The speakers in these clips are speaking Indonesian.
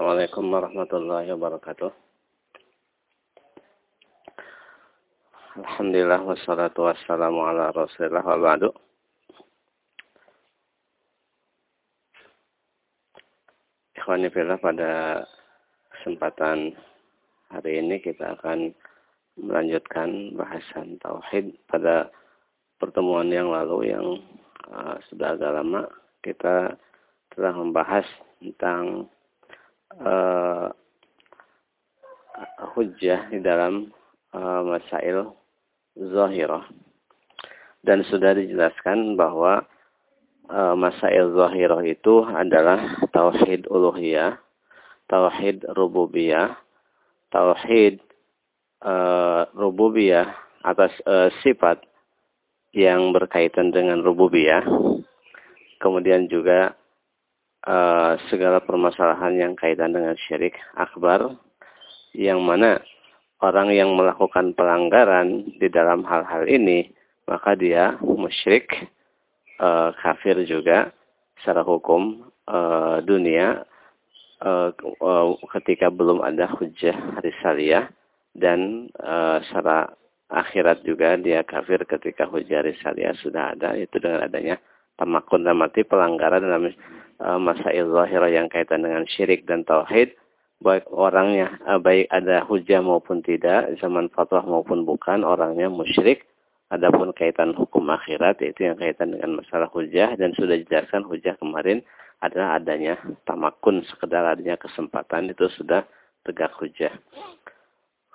Assalamualaikum warahmatullahi wabarakatuh. Alhamdulillah wassalatu wassalamu ala rasulillah wa ba'du. Ikhwanifillah pada kesempatan hari ini kita akan melanjutkan bahasan tauhid pada pertemuan yang lalu yang uh, sudah agak lama kita telah membahas tentang uh, hujjah di dalam uh, masail zahirah. Dan sudah dijelaskan bahwa uh, masail zahirah itu adalah tauhid uluhiyah, tauhid rububiyah, tauhid uh, rububiyah atas uh, sifat yang berkaitan dengan rububiyah. Kemudian juga uh, segala permasalahan yang kaitan dengan syirik akbar yang mana orang yang melakukan pelanggaran di dalam hal-hal ini maka dia musyrik uh, kafir juga secara hukum uh, dunia ketika belum ada hujah risaliyah dan secara akhirat juga dia kafir ketika hujah risaliyah sudah ada itu dengan adanya tamakun dan mati pelanggaran dalam masail zahirah yang kaitan dengan syirik dan tauhid baik orangnya uh, baik ada hujah maupun tidak zaman fatwa maupun bukan orangnya musyrik adapun kaitan hukum akhirat itu yang kaitan dengan masalah hujah dan sudah dijelaskan hujah kemarin adalah adanya tamakun sekedar adanya kesempatan itu sudah tegak hujah.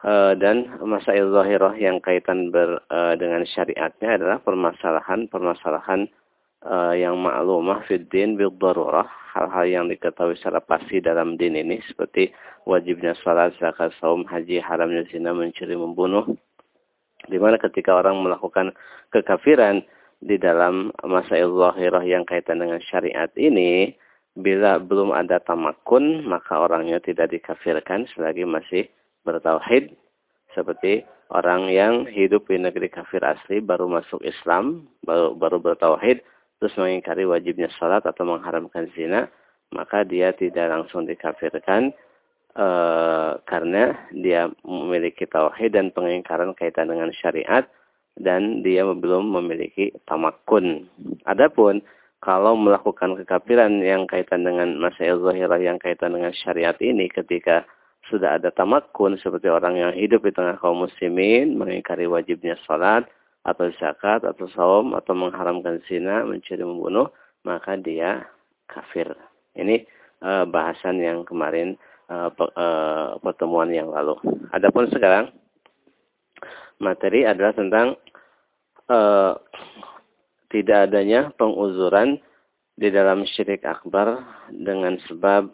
Uh, dan masail zahirah yang kaitan ber, dengan syariatnya adalah permasalahan-permasalahan uh, yang maklumah fiddin bil darurah hal-hal yang diketahui secara pasti dalam din ini seperti wajibnya salat, zakat, saum, haji, haramnya zina, mencuri, membunuh. Di mana ketika orang melakukan kekafiran di dalam masa zahirah yang kaitan dengan syariat ini, bila belum ada tamakun, maka orangnya tidak dikafirkan selagi masih bertauhid. Seperti orang yang hidup di negeri kafir asli baru masuk Islam, baru, baru bertauhid, terus mengingkari wajibnya salat atau mengharamkan zina, maka dia tidak langsung dikafirkan e, karena dia memiliki tauhid dan pengingkaran kaitan dengan syariat dan dia belum memiliki tamakun. Adapun kalau melakukan kekafiran yang kaitan dengan masail zahirah yang kaitan dengan syariat ini ketika sudah ada tamakun seperti orang yang hidup di tengah kaum muslimin mengingkari wajibnya salat atau zakat atau saum atau mengharamkan zina, mencuri membunuh, maka dia kafir. Ini uh, bahasan yang kemarin uh, uh, pertemuan yang lalu. Adapun sekarang materi adalah tentang uh, tidak adanya penguzuran di dalam syirik akbar dengan sebab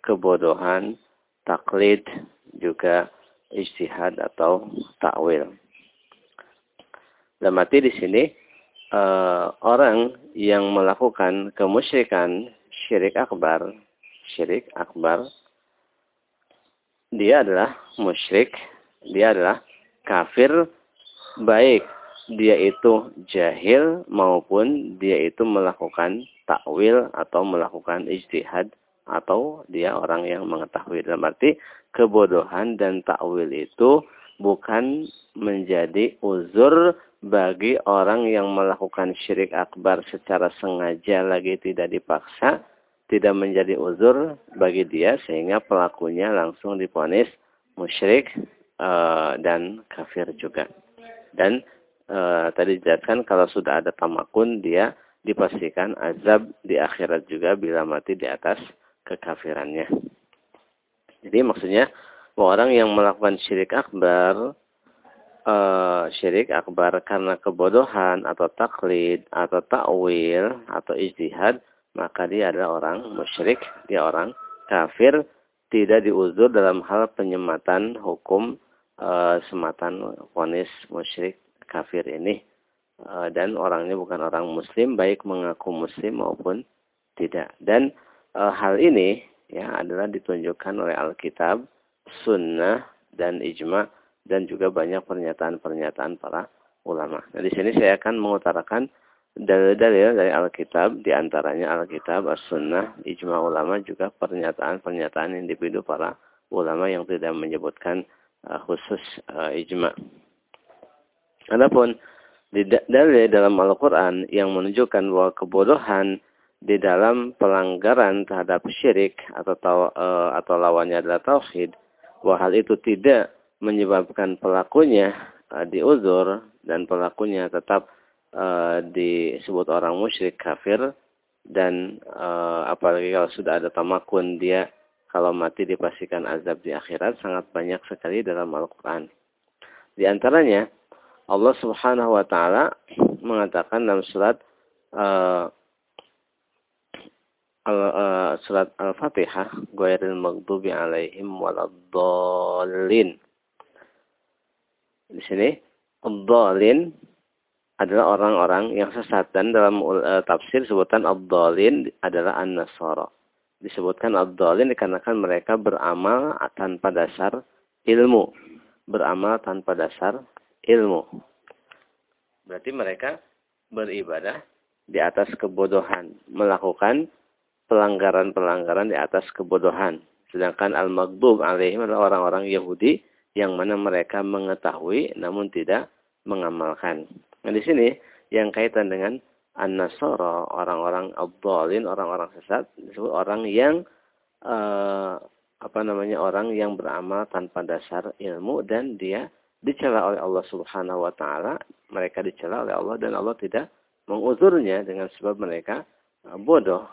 kebodohan, taklid, juga istihad atau takwil. Dalam arti di sini uh, orang yang melakukan kemusyrikan syirik akbar, syirik akbar, dia adalah musyrik, dia adalah kafir, baik dia itu jahil maupun dia itu melakukan takwil atau melakukan ijtihad atau dia orang yang mengetahui. Dalam arti kebodohan dan takwil itu bukan menjadi uzur bagi orang yang melakukan syirik akbar secara sengaja lagi tidak dipaksa, tidak menjadi uzur bagi dia sehingga pelakunya langsung diponis musyrik uh, dan kafir juga. Dan uh, tadi dijelaskan kalau sudah ada tamakun dia dipastikan azab di akhirat juga bila mati di atas kekafirannya. Jadi maksudnya orang yang melakukan syirik akbar uh, syirik akbar karena kebodohan atau taklid atau takwil atau ijtihad maka dia adalah orang musyrik, dia orang kafir, tidak diuzur dalam hal penyematan hukum uh, sematan vonis musyrik kafir ini. Uh, dan orangnya bukan orang muslim, baik mengaku muslim maupun tidak. Dan hal ini ya adalah ditunjukkan oleh Alkitab, sunnah, dan ijma' dan juga banyak pernyataan-pernyataan para ulama. Nah, di sini saya akan mengutarakan dalil-dalil dari Alkitab, di antaranya Alkitab, As-Sunnah, Ijma ulama juga pernyataan-pernyataan individu para ulama yang tidak menyebutkan uh, khusus uh, ijma. Adapun dalil dalam Al-Quran yang menunjukkan bahwa kebodohan di dalam pelanggaran terhadap syirik atau uh, atau lawannya adalah tauhid, bahwa hal itu tidak menyebabkan pelakunya uh, diuzur dan pelakunya tetap uh, disebut orang musyrik kafir dan uh, apalagi kalau sudah ada tamakun dia kalau mati dipastikan azab di akhirat sangat banyak sekali dalam Al-Qur'an. Di antaranya Allah Subhanahu wa taala mengatakan dalam surat uh, al, uh, surat Al-Fatihah, "Ghairil maghdubi 'alaihim waladdallin." Di sini, ad adalah orang-orang yang sesat dan dalam uh, tafsir sebutan ad-dhalin adalah an-nasara. Disebutkan ad-dhalin dikarenakan mereka beramal tanpa dasar ilmu. Beramal tanpa dasar ilmu. Berarti mereka beribadah di atas kebodohan, melakukan pelanggaran-pelanggaran di atas kebodohan. Sedangkan al-maghdub alaihim adalah orang-orang Yahudi yang mana mereka mengetahui namun tidak mengamalkan. Nah di sini yang kaitan dengan an-nasara, orang-orang abdalin, orang-orang sesat, disebut orang yang uh, apa namanya orang yang beramal tanpa dasar ilmu dan dia dicela oleh Allah Subhanahu wa taala, mereka dicela oleh Allah dan Allah tidak menguzurnya dengan sebab mereka uh, bodoh.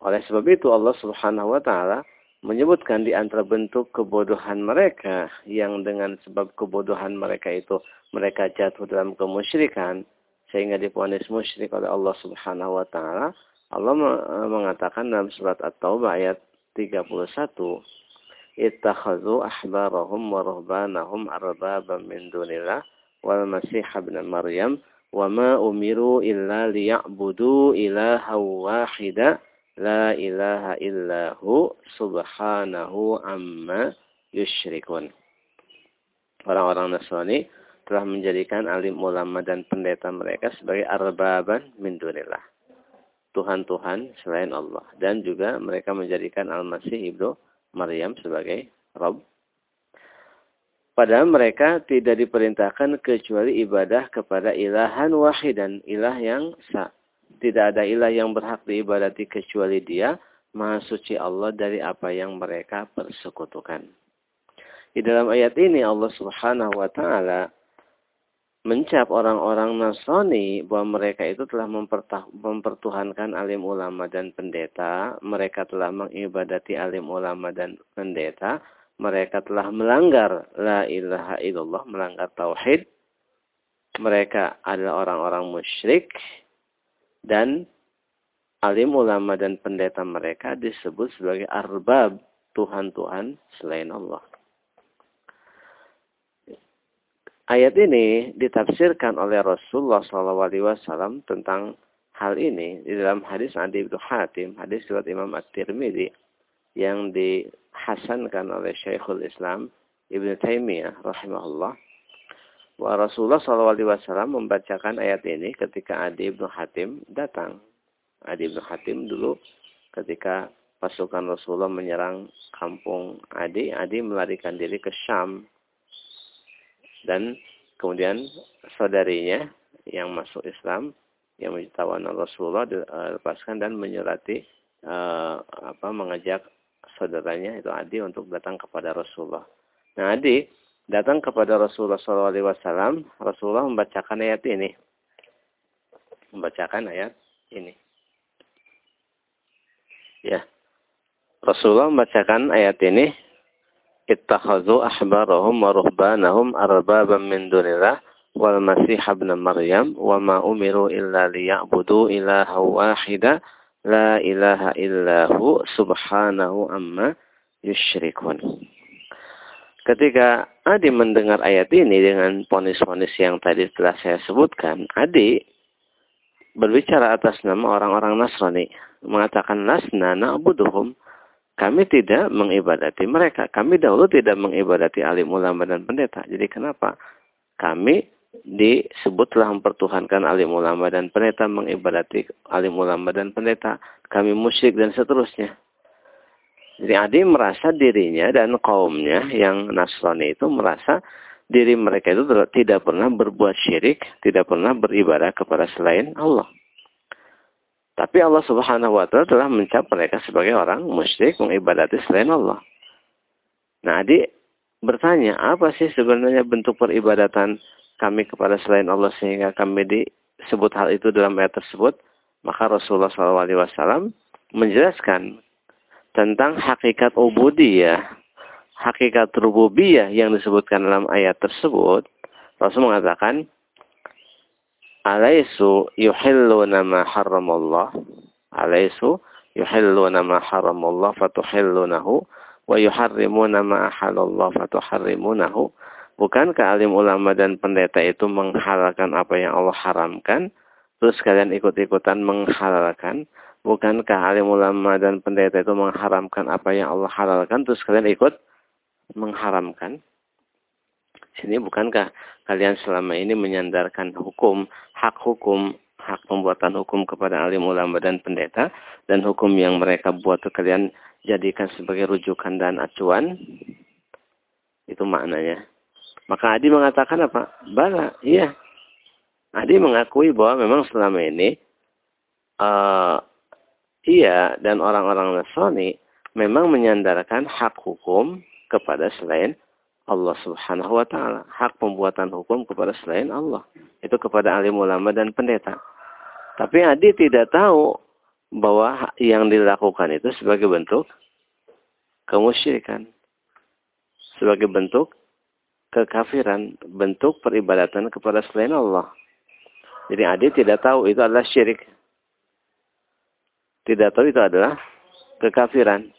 Oleh sebab itu Allah Subhanahu wa taala menyebutkan di antara bentuk kebodohan mereka yang dengan sebab kebodohan mereka itu mereka jatuh dalam kemusyrikan sehingga diponis musyrik oleh Allah Subhanahu wa taala. Allah mengatakan dalam surat At-Taubah ayat 31 ittakhadhu ahbarahum wa ruhbanahum arbaban min dunillah wal masih ibn maryam wa ma umiru illa liya'budu ilaha wahida La ilaha illahu subhanahu amma yushrikun. Orang-orang Nasrani telah menjadikan alim ulama dan pendeta mereka sebagai arbaban min dunillah. Tuhan-Tuhan selain Allah. Dan juga mereka menjadikan Al-Masih Ibnu Maryam sebagai Rob. Padahal mereka tidak diperintahkan kecuali ibadah kepada ilahan wahidan. Ilah yang sa tidak ada ilah yang berhak diibadati kecuali dia, maha suci Allah dari apa yang mereka persekutukan. Di dalam ayat ini Allah subhanahu wa ta'ala mencap orang-orang Nasrani bahwa mereka itu telah mempertuhankan alim ulama dan pendeta. Mereka telah mengibadati alim ulama dan pendeta. Mereka telah melanggar la ilaha illallah, melanggar tauhid. Mereka adalah orang-orang musyrik dan alim ulama dan pendeta mereka disebut sebagai arbab Tuhan-Tuhan selain Allah. Ayat ini ditafsirkan oleh Rasulullah SAW tentang hal ini di dalam hadis Adi bin Hatim, hadis riwayat Imam At-Tirmidzi yang dihasankan oleh Syekhul Islam Ibn Taimiyah rahimahullah bahwa Rasulullah SAW membacakan ayat ini ketika Adi bin Hatim datang. Adi bin Hatim dulu ketika pasukan Rasulullah menyerang kampung Adi, Adi melarikan diri ke Syam. Dan kemudian saudarinya yang masuk Islam yang menjadi Rasulullah dilepaskan dan menyurati uh, apa mengajak saudaranya itu Adi untuk datang kepada Rasulullah. Nah Adi datang kepada Rasulullah SAW, Rasulullah membacakan ayat ini. Membacakan ayat ini. Ya. Rasulullah membacakan ayat ini. Ittakhadhu ahbarahum wa ruhbanahum arbaban min dunillah wal masih ibn Maryam wa ma umiru illa liya'budu ilaha wahida la ilaha illahu subhanahu amma yusyrikun. Ketika Adi mendengar ayat ini dengan ponis-ponis yang tadi telah saya sebutkan, Adi berbicara atas nama orang-orang Nasrani. Mengatakan, Lasna na'buduhum. Kami tidak mengibadati mereka. Kami dahulu tidak mengibadati alim ulama dan pendeta. Jadi kenapa? Kami disebutlah mempertuhankan alim ulama dan pendeta mengibadati alim ulama dan pendeta kami musyrik dan seterusnya jadi Adi merasa dirinya dan kaumnya yang Nasrani itu merasa diri mereka itu tidak pernah berbuat syirik, tidak pernah beribadah kepada selain Allah. Tapi Allah Subhanahu wa taala telah mencap mereka sebagai orang musyrik mengibadati selain Allah. Nah, Adi bertanya, apa sih sebenarnya bentuk peribadatan kami kepada selain Allah sehingga kami disebut hal itu dalam ayat tersebut? Maka Rasulullah SAW menjelaskan tentang hakikat ubudiyah, hakikat rububiyah yang disebutkan dalam ayat tersebut. Rasul mengatakan, alaisu yuhilluna ma haramallah alaisu yuhilluna ma haramallah fatuhillunahu wa yuharrimuna ma ahalallah fatuharrimunahu bukankah alim ulama dan pendeta itu menghalalkan apa yang Allah haramkan terus kalian ikut-ikutan menghalalkan bukankah alim ulama dan pendeta itu mengharamkan apa yang Allah halalkan terus kalian ikut mengharamkan sini bukankah kalian selama ini menyandarkan hukum, hak hukum, hak pembuatan hukum kepada alim ulama dan pendeta dan hukum yang mereka buat itu kalian jadikan sebagai rujukan dan acuan? Itu maknanya. Maka Adi mengatakan apa? Bala, iya. Adi mengakui bahwa memang selama ini uh, iya dan orang-orang Nasrani memang menyandarkan hak hukum kepada selain Allah Subhanahu wa taala. Hak pembuatan hukum kepada selain Allah. Itu kepada alim ulama dan pendeta. Tapi Adi tidak tahu bahwa yang dilakukan itu sebagai bentuk kemusyrikan. Sebagai bentuk kekafiran, bentuk peribadatan kepada selain Allah. Jadi Adi tidak tahu itu adalah syirik. Tidak tahu itu adalah kekafiran.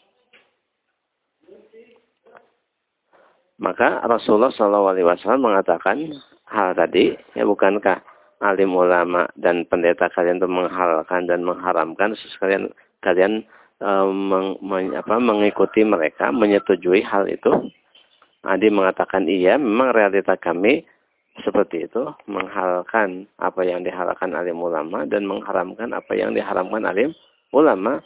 Maka Rasulullah SAW mengatakan hal tadi, ya bukankah alim ulama dan pendeta kalian itu menghalalkan dan mengharamkan, sekalian kalian e, meng, men, apa, mengikuti mereka, menyetujui hal itu. Adi mengatakan iya, memang realita kami seperti itu, menghalalkan apa yang dihalalkan alim ulama dan mengharamkan apa yang diharamkan alim ulama,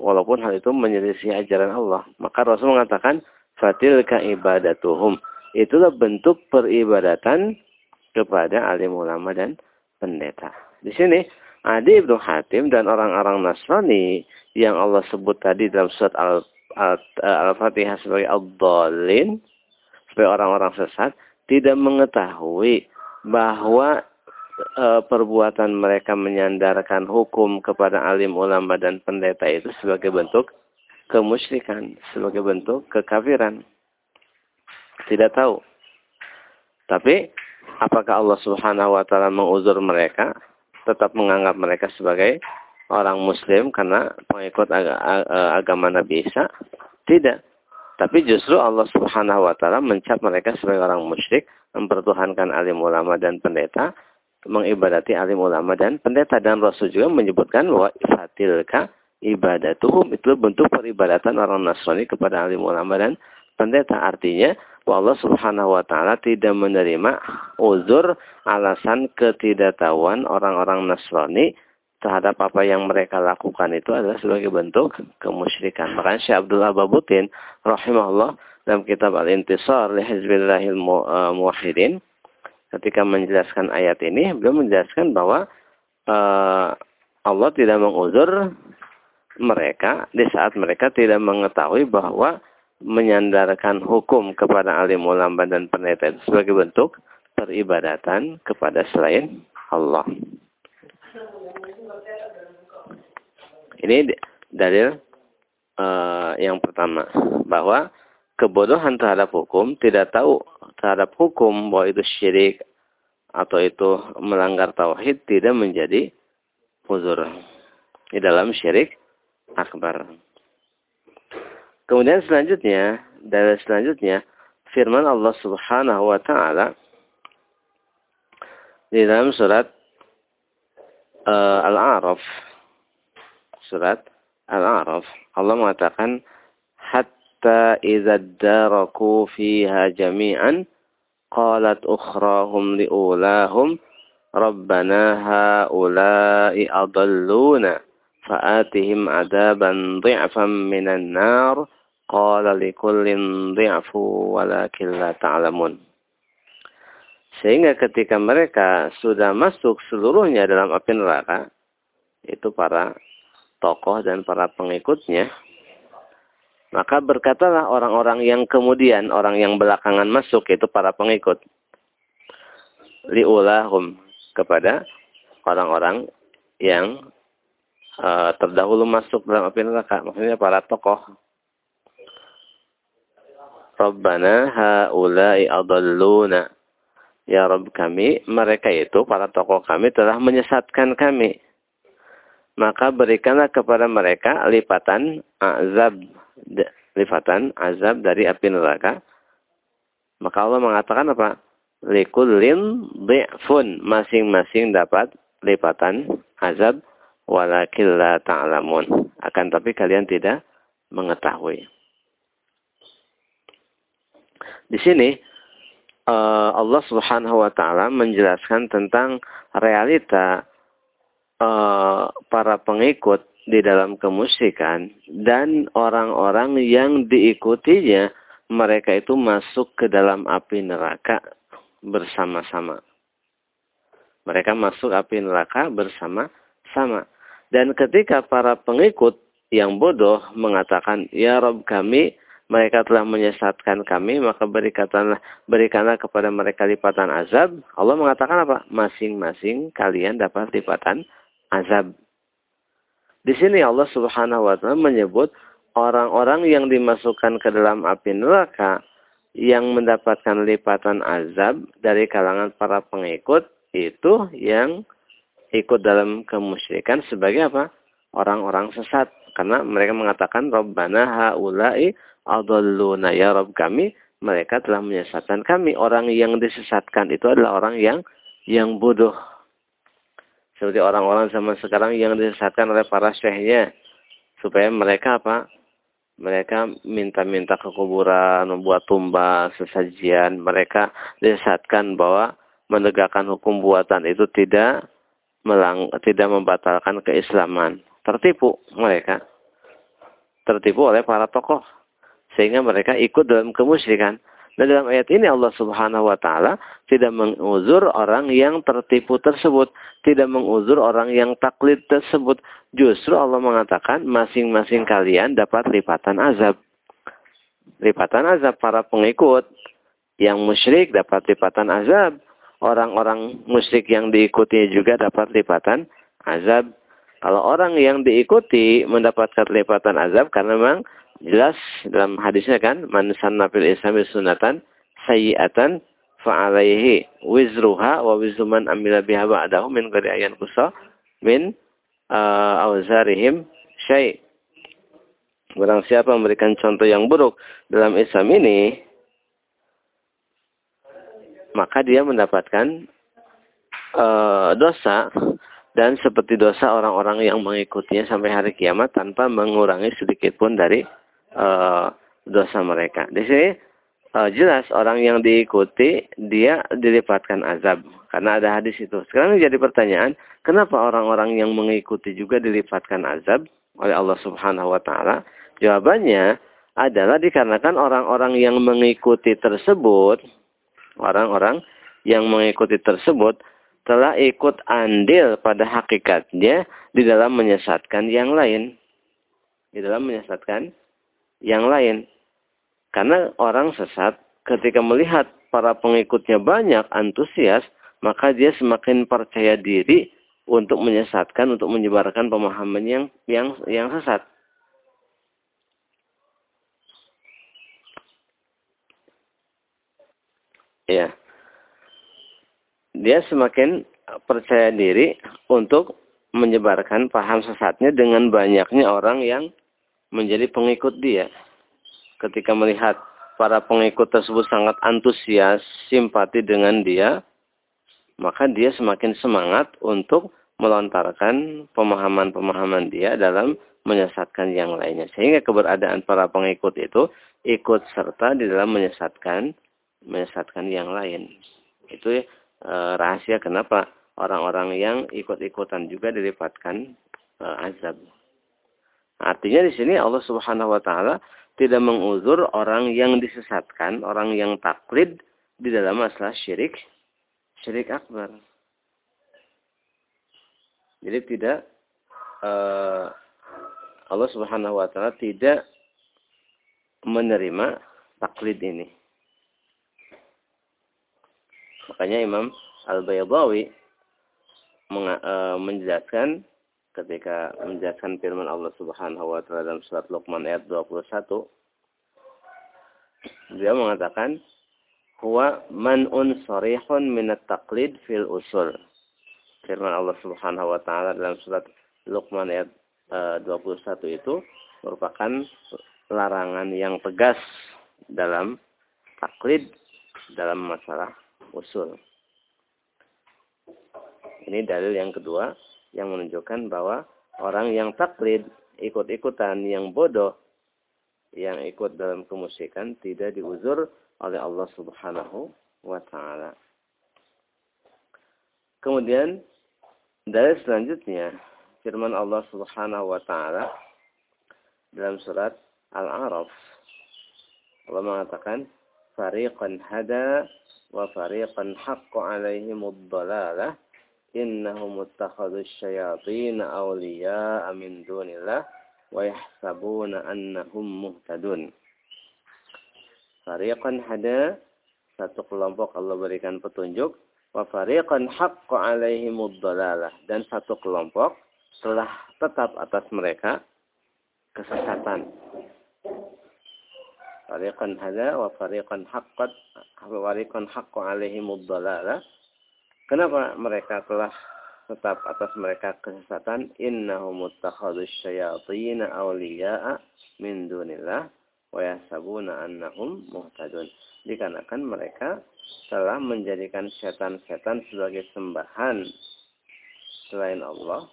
walaupun hal itu menyelisih ajaran Allah. Maka Rasul mengatakan, fatilka ibadatuhum. Itulah bentuk peribadatan kepada alim ulama dan pendeta. Di sini Adi Ibnu Hatim dan orang-orang Nasrani yang Allah sebut tadi dalam surat Al-Fatihah sebagai Al-Dhalin, sebagai orang-orang sesat, tidak mengetahui bahwa perbuatan mereka menyandarkan hukum kepada alim ulama dan pendeta itu sebagai bentuk kemusyrikan sebagai bentuk kekafiran. Tidak tahu. Tapi apakah Allah Subhanahu wa taala menguzur mereka tetap menganggap mereka sebagai orang muslim karena pengikut agama Nabi Isa? Tidak. Tapi justru Allah Subhanahu wa taala mencap mereka sebagai orang musyrik, mempertuhankan alim ulama dan pendeta, mengibadati alim ulama dan pendeta dan Rasul juga menyebutkan bahwa fatilka ibadatuhum itu bentuk peribadatan orang Nasrani kepada alim ulama dan pendeta. Artinya, Allah subhanahu wa ta'ala tidak menerima uzur alasan ketidaktahuan orang-orang Nasrani terhadap apa yang mereka lakukan itu adalah sebagai bentuk kemusyrikan. Maka Syekh Abdullah Babutin rahimahullah dalam kitab Al-Intisar li Hizbillahil eh, Muwahhidin ketika menjelaskan ayat ini beliau menjelaskan bahwa uh, Allah tidak menguzur mereka di saat mereka tidak mengetahui bahwa menyandarkan hukum kepada alim ulama dan pendeta itu sebagai bentuk peribadatan kepada selain Allah. Ini dalil uh, yang pertama bahwa kebodohan terhadap hukum tidak tahu terhadap hukum bahwa itu syirik atau itu melanggar tauhid tidak menjadi uzur. Di dalam syirik akbar. Kemudian selanjutnya, dari selanjutnya, firman Allah Subhanahu wa taala di dalam surat uh, Al-A'raf surat Al-A'raf Allah mengatakan hatta idza daraku fiha jami'an qalat ukhrahum liulahum rabbana haula'i adalluna fa'atihim adaban dhi'fan minan nar qala likullin dhi'fu walakin la ta'lamun sehingga ketika mereka sudah masuk seluruhnya dalam api neraka itu para tokoh dan para pengikutnya maka berkatalah orang-orang yang kemudian, orang yang belakangan masuk, itu para pengikut. Li'ulahum, kepada orang-orang yang uh, terdahulu masuk dalam api neraka. Maksudnya para tokoh. Rabbana ha'ulai adalluna. Ya Rabb kami, mereka itu, para tokoh kami telah menyesatkan kami. Maka berikanlah kepada mereka lipatan azab lifatan azab dari api neraka. Maka Allah mengatakan apa? Likullin bi'fun. Masing-masing dapat lipatan azab. Walakil la ta'lamun. Akan tapi kalian tidak mengetahui. Di sini eh, Allah Subhanahu wa taala menjelaskan tentang realita eh, para pengikut di dalam kemusyrikan dan orang-orang yang diikutinya mereka itu masuk ke dalam api neraka bersama-sama. Mereka masuk api neraka bersama-sama. Dan ketika para pengikut yang bodoh mengatakan, Ya Rob kami, mereka telah menyesatkan kami, maka berikanlah, berikanlah kepada mereka lipatan azab. Allah mengatakan apa? Masing-masing kalian dapat lipatan azab. Di sini Allah Subhanahu wa taala menyebut orang-orang yang dimasukkan ke dalam api neraka yang mendapatkan lipatan azab dari kalangan para pengikut itu yang ikut dalam kemusyrikan sebagai apa? Orang-orang sesat. Karena mereka mengatakan Rabbana haulai adalluna ya Rabb kami mereka telah menyesatkan kami. Orang yang disesatkan itu adalah orang yang yang bodoh. Seperti orang-orang zaman sekarang yang disesatkan oleh para syekhnya. Supaya mereka apa? Mereka minta-minta ke kuburan, membuat tumbang, sesajian. Mereka disesatkan bahwa menegakkan hukum buatan itu tidak melang, tidak membatalkan keislaman. Tertipu mereka. Tertipu oleh para tokoh. Sehingga mereka ikut dalam kemusyrikan. Dan dalam ayat ini Allah Subhanahu wa taala tidak menguzur orang yang tertipu tersebut, tidak menguzur orang yang taklid tersebut. Justru Allah mengatakan masing-masing kalian dapat lipatan azab. Lipatan azab para pengikut yang musyrik dapat lipatan azab. Orang-orang musyrik yang diikuti juga dapat lipatan azab. Kalau orang yang diikuti mendapatkan lipatan azab karena memang Jelas dalam hadisnya kan, man sanna fil islami sunatan sayyi'atan fa'alaihi wizruha wa wizru man amila biha ba'dahu min ghairi ayan kusa min uh, awzarihim syai' Barang siapa memberikan contoh yang buruk dalam Islam ini, maka dia mendapatkan uh, dosa dan seperti dosa orang-orang yang mengikutinya sampai hari kiamat tanpa mengurangi sedikit pun dari uh, dosa mereka. Di sini uh, jelas orang yang diikuti dia dilipatkan azab karena ada hadis itu. Sekarang jadi pertanyaan, kenapa orang-orang yang mengikuti juga dilipatkan azab oleh Allah Subhanahu wa taala? Jawabannya adalah dikarenakan orang-orang yang mengikuti tersebut, orang-orang yang mengikuti tersebut telah ikut andil pada hakikatnya di dalam menyesatkan yang lain. Di dalam menyesatkan yang lain. Karena orang sesat ketika melihat para pengikutnya banyak antusias, maka dia semakin percaya diri untuk menyesatkan, untuk menyebarkan pemahaman yang yang yang sesat. Ya. Dia semakin percaya diri untuk menyebarkan paham sesatnya dengan banyaknya orang yang menjadi pengikut dia. Ketika melihat para pengikut tersebut sangat antusias, simpati dengan dia, maka dia semakin semangat untuk melontarkan pemahaman-pemahaman dia dalam menyesatkan yang lainnya. Sehingga keberadaan para pengikut itu ikut serta di dalam menyesatkan menyesatkan yang lain. Itu e, rahasia kenapa orang-orang yang ikut-ikutan juga dilipatkan e, azab. Artinya di sini Allah Subhanahu wa taala tidak menguzur orang yang disesatkan, orang yang taklid di dalam masalah syirik, syirik akbar. Jadi tidak uh, Allah Subhanahu wa taala tidak menerima taklid ini. Makanya Imam Al-Baydawi uh, menjelaskan ketika menjelaskan firman Allah Subhanahu wa taala dalam surat Luqman ayat 21 beliau mengatakan huwa man'un sarihun min at-taqlid fil usul firman Allah Subhanahu wa taala dalam surat Luqman ayat e, 21 itu merupakan larangan yang tegas dalam taklid dalam masalah usul. Ini dalil yang kedua yang menunjukkan bahwa orang yang taklid, ikut-ikutan, yang bodoh, yang ikut dalam kemusikan tidak diuzur oleh Allah Subhanahu wa taala. Kemudian dari selanjutnya firman Allah Subhanahu wa taala dalam surat Al-A'raf Allah mengatakan fariqan hada wa fariqan haqqo alaihimud dhalalah innahum muttakhadhu syayatin awliya'a min dunillah wa yahsabuna annahum muhtadun. Fariqan hada satu kelompok Allah berikan petunjuk wa fariqan haqqa alaihimud dalalah dan satu kelompok telah tetap atas mereka kesesatan. Fariqan hada wa fariqan haqqat wa fariqan haqqa alaihimud dalalah Kenapa mereka telah tetap atas mereka kesesatan? Innahum muttakhadus syayatin awliya'a min dunillah wa yasabuna annahum muhtadun. Dikarenakan mereka telah menjadikan setan-setan sebagai sembahan selain Allah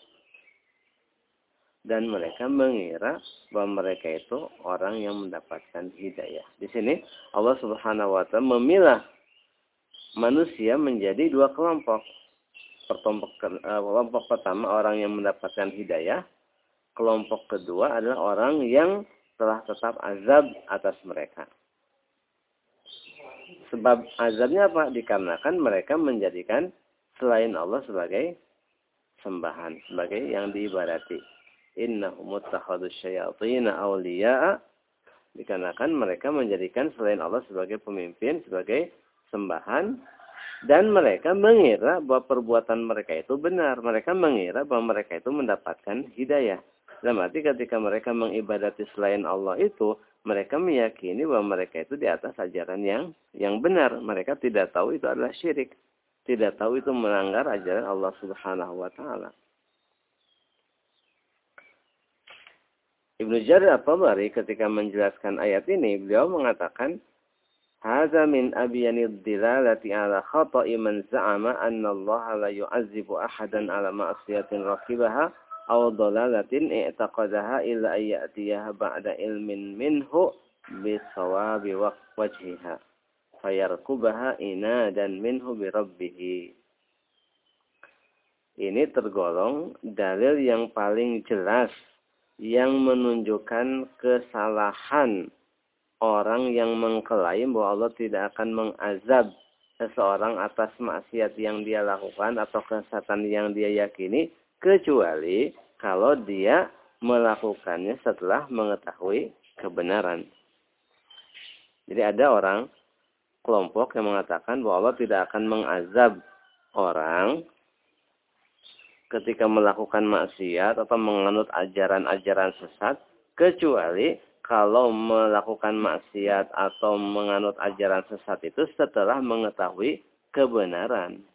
dan mereka mengira bahwa mereka itu orang yang mendapatkan hidayah. Di sini Allah Subhanahu wa taala memilah manusia menjadi dua kelompok. Kelompok, eh, kelompok pertama orang yang mendapatkan hidayah. Kelompok kedua adalah orang yang telah tetap azab atas mereka. Sebab azabnya apa? Dikarenakan mereka menjadikan selain Allah sebagai sembahan, sebagai yang diibadati. Innahum muttakhadus syayatin awliya'a dikarenakan mereka menjadikan selain Allah sebagai pemimpin, sebagai sembahan dan mereka mengira bahwa perbuatan mereka itu benar. Mereka mengira bahwa mereka itu mendapatkan hidayah. Dalam arti ketika mereka mengibadati selain Allah itu, mereka meyakini bahwa mereka itu di atas ajaran yang yang benar. Mereka tidak tahu itu adalah syirik. Tidak tahu itu melanggar ajaran Allah Subhanahu wa taala. Ibnu Jarir At-Tabari ketika menjelaskan ayat ini, beliau mengatakan Hadza min abyanid dilalati ala khata'i man za'ama anna Allah la yu'azzibu ahadan ala ma'asiyatin raqibaha aw dalalatin i'taqadaha illa ayyatiha ba'da ilmin minhu bisawabi wajhiha fayarkubaha inadan minhu bi rabbih ini tergolong dalil yang paling jelas yang menunjukkan kesalahan orang yang mengklaim bahwa Allah tidak akan mengazab seseorang atas maksiat yang dia lakukan atau kesesatan yang dia yakini kecuali kalau dia melakukannya setelah mengetahui kebenaran. Jadi ada orang kelompok yang mengatakan bahwa Allah tidak akan mengazab orang ketika melakukan maksiat atau menganut ajaran-ajaran sesat kecuali kalau melakukan maksiat atau menganut ajaran sesat itu setelah mengetahui kebenaran.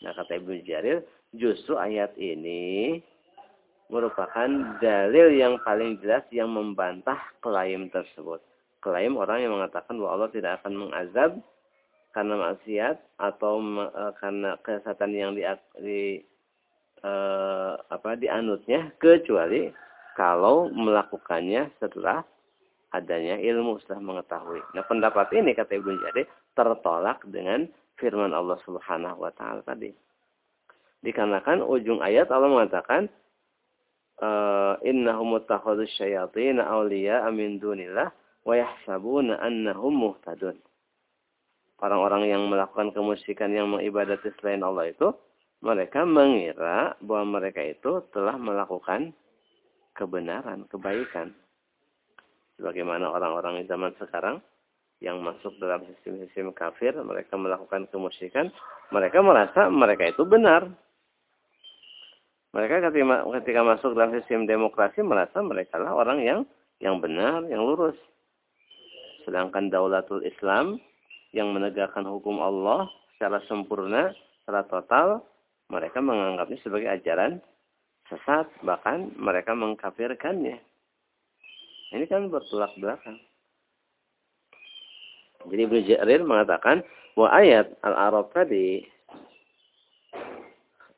Nah kata Ibnu Jarir, justru ayat ini merupakan dalil yang paling jelas yang membantah klaim tersebut. Klaim orang yang mengatakan bahwa Allah tidak akan mengazab karena maksiat atau e, karena kesesatan yang di, di e, apa dianutnya kecuali kalau melakukannya setelah adanya ilmu, setelah mengetahui. Nah, pendapat ini kata Ibnu Jarir tertolak dengan firman Allah Subhanahu wa taala tadi. Dikarenakan ujung ayat Allah mengatakan eh, innahum muttakhadus syayatin awliya min dunillah wa yahsabuna annahum muhtadun. Orang-orang yang melakukan kemusyrikan yang mengibadati selain Allah itu mereka mengira bahwa mereka itu telah melakukan kebenaran, kebaikan. Sebagaimana orang-orang zaman sekarang yang masuk dalam sistem-sistem kafir, mereka melakukan kemusyrikan, mereka merasa mereka itu benar. Mereka ketika, ketika masuk dalam sistem demokrasi merasa mereka lah orang yang yang benar, yang lurus. Sedangkan Daulatul Islam yang menegakkan hukum Allah secara sempurna, secara total, mereka menganggapnya sebagai ajaran sesat, bahkan mereka mengkafirkannya. Ini kan bertolak belakang. Jadi Ibnu Jarir mengatakan bahwa ayat Al-Arab tadi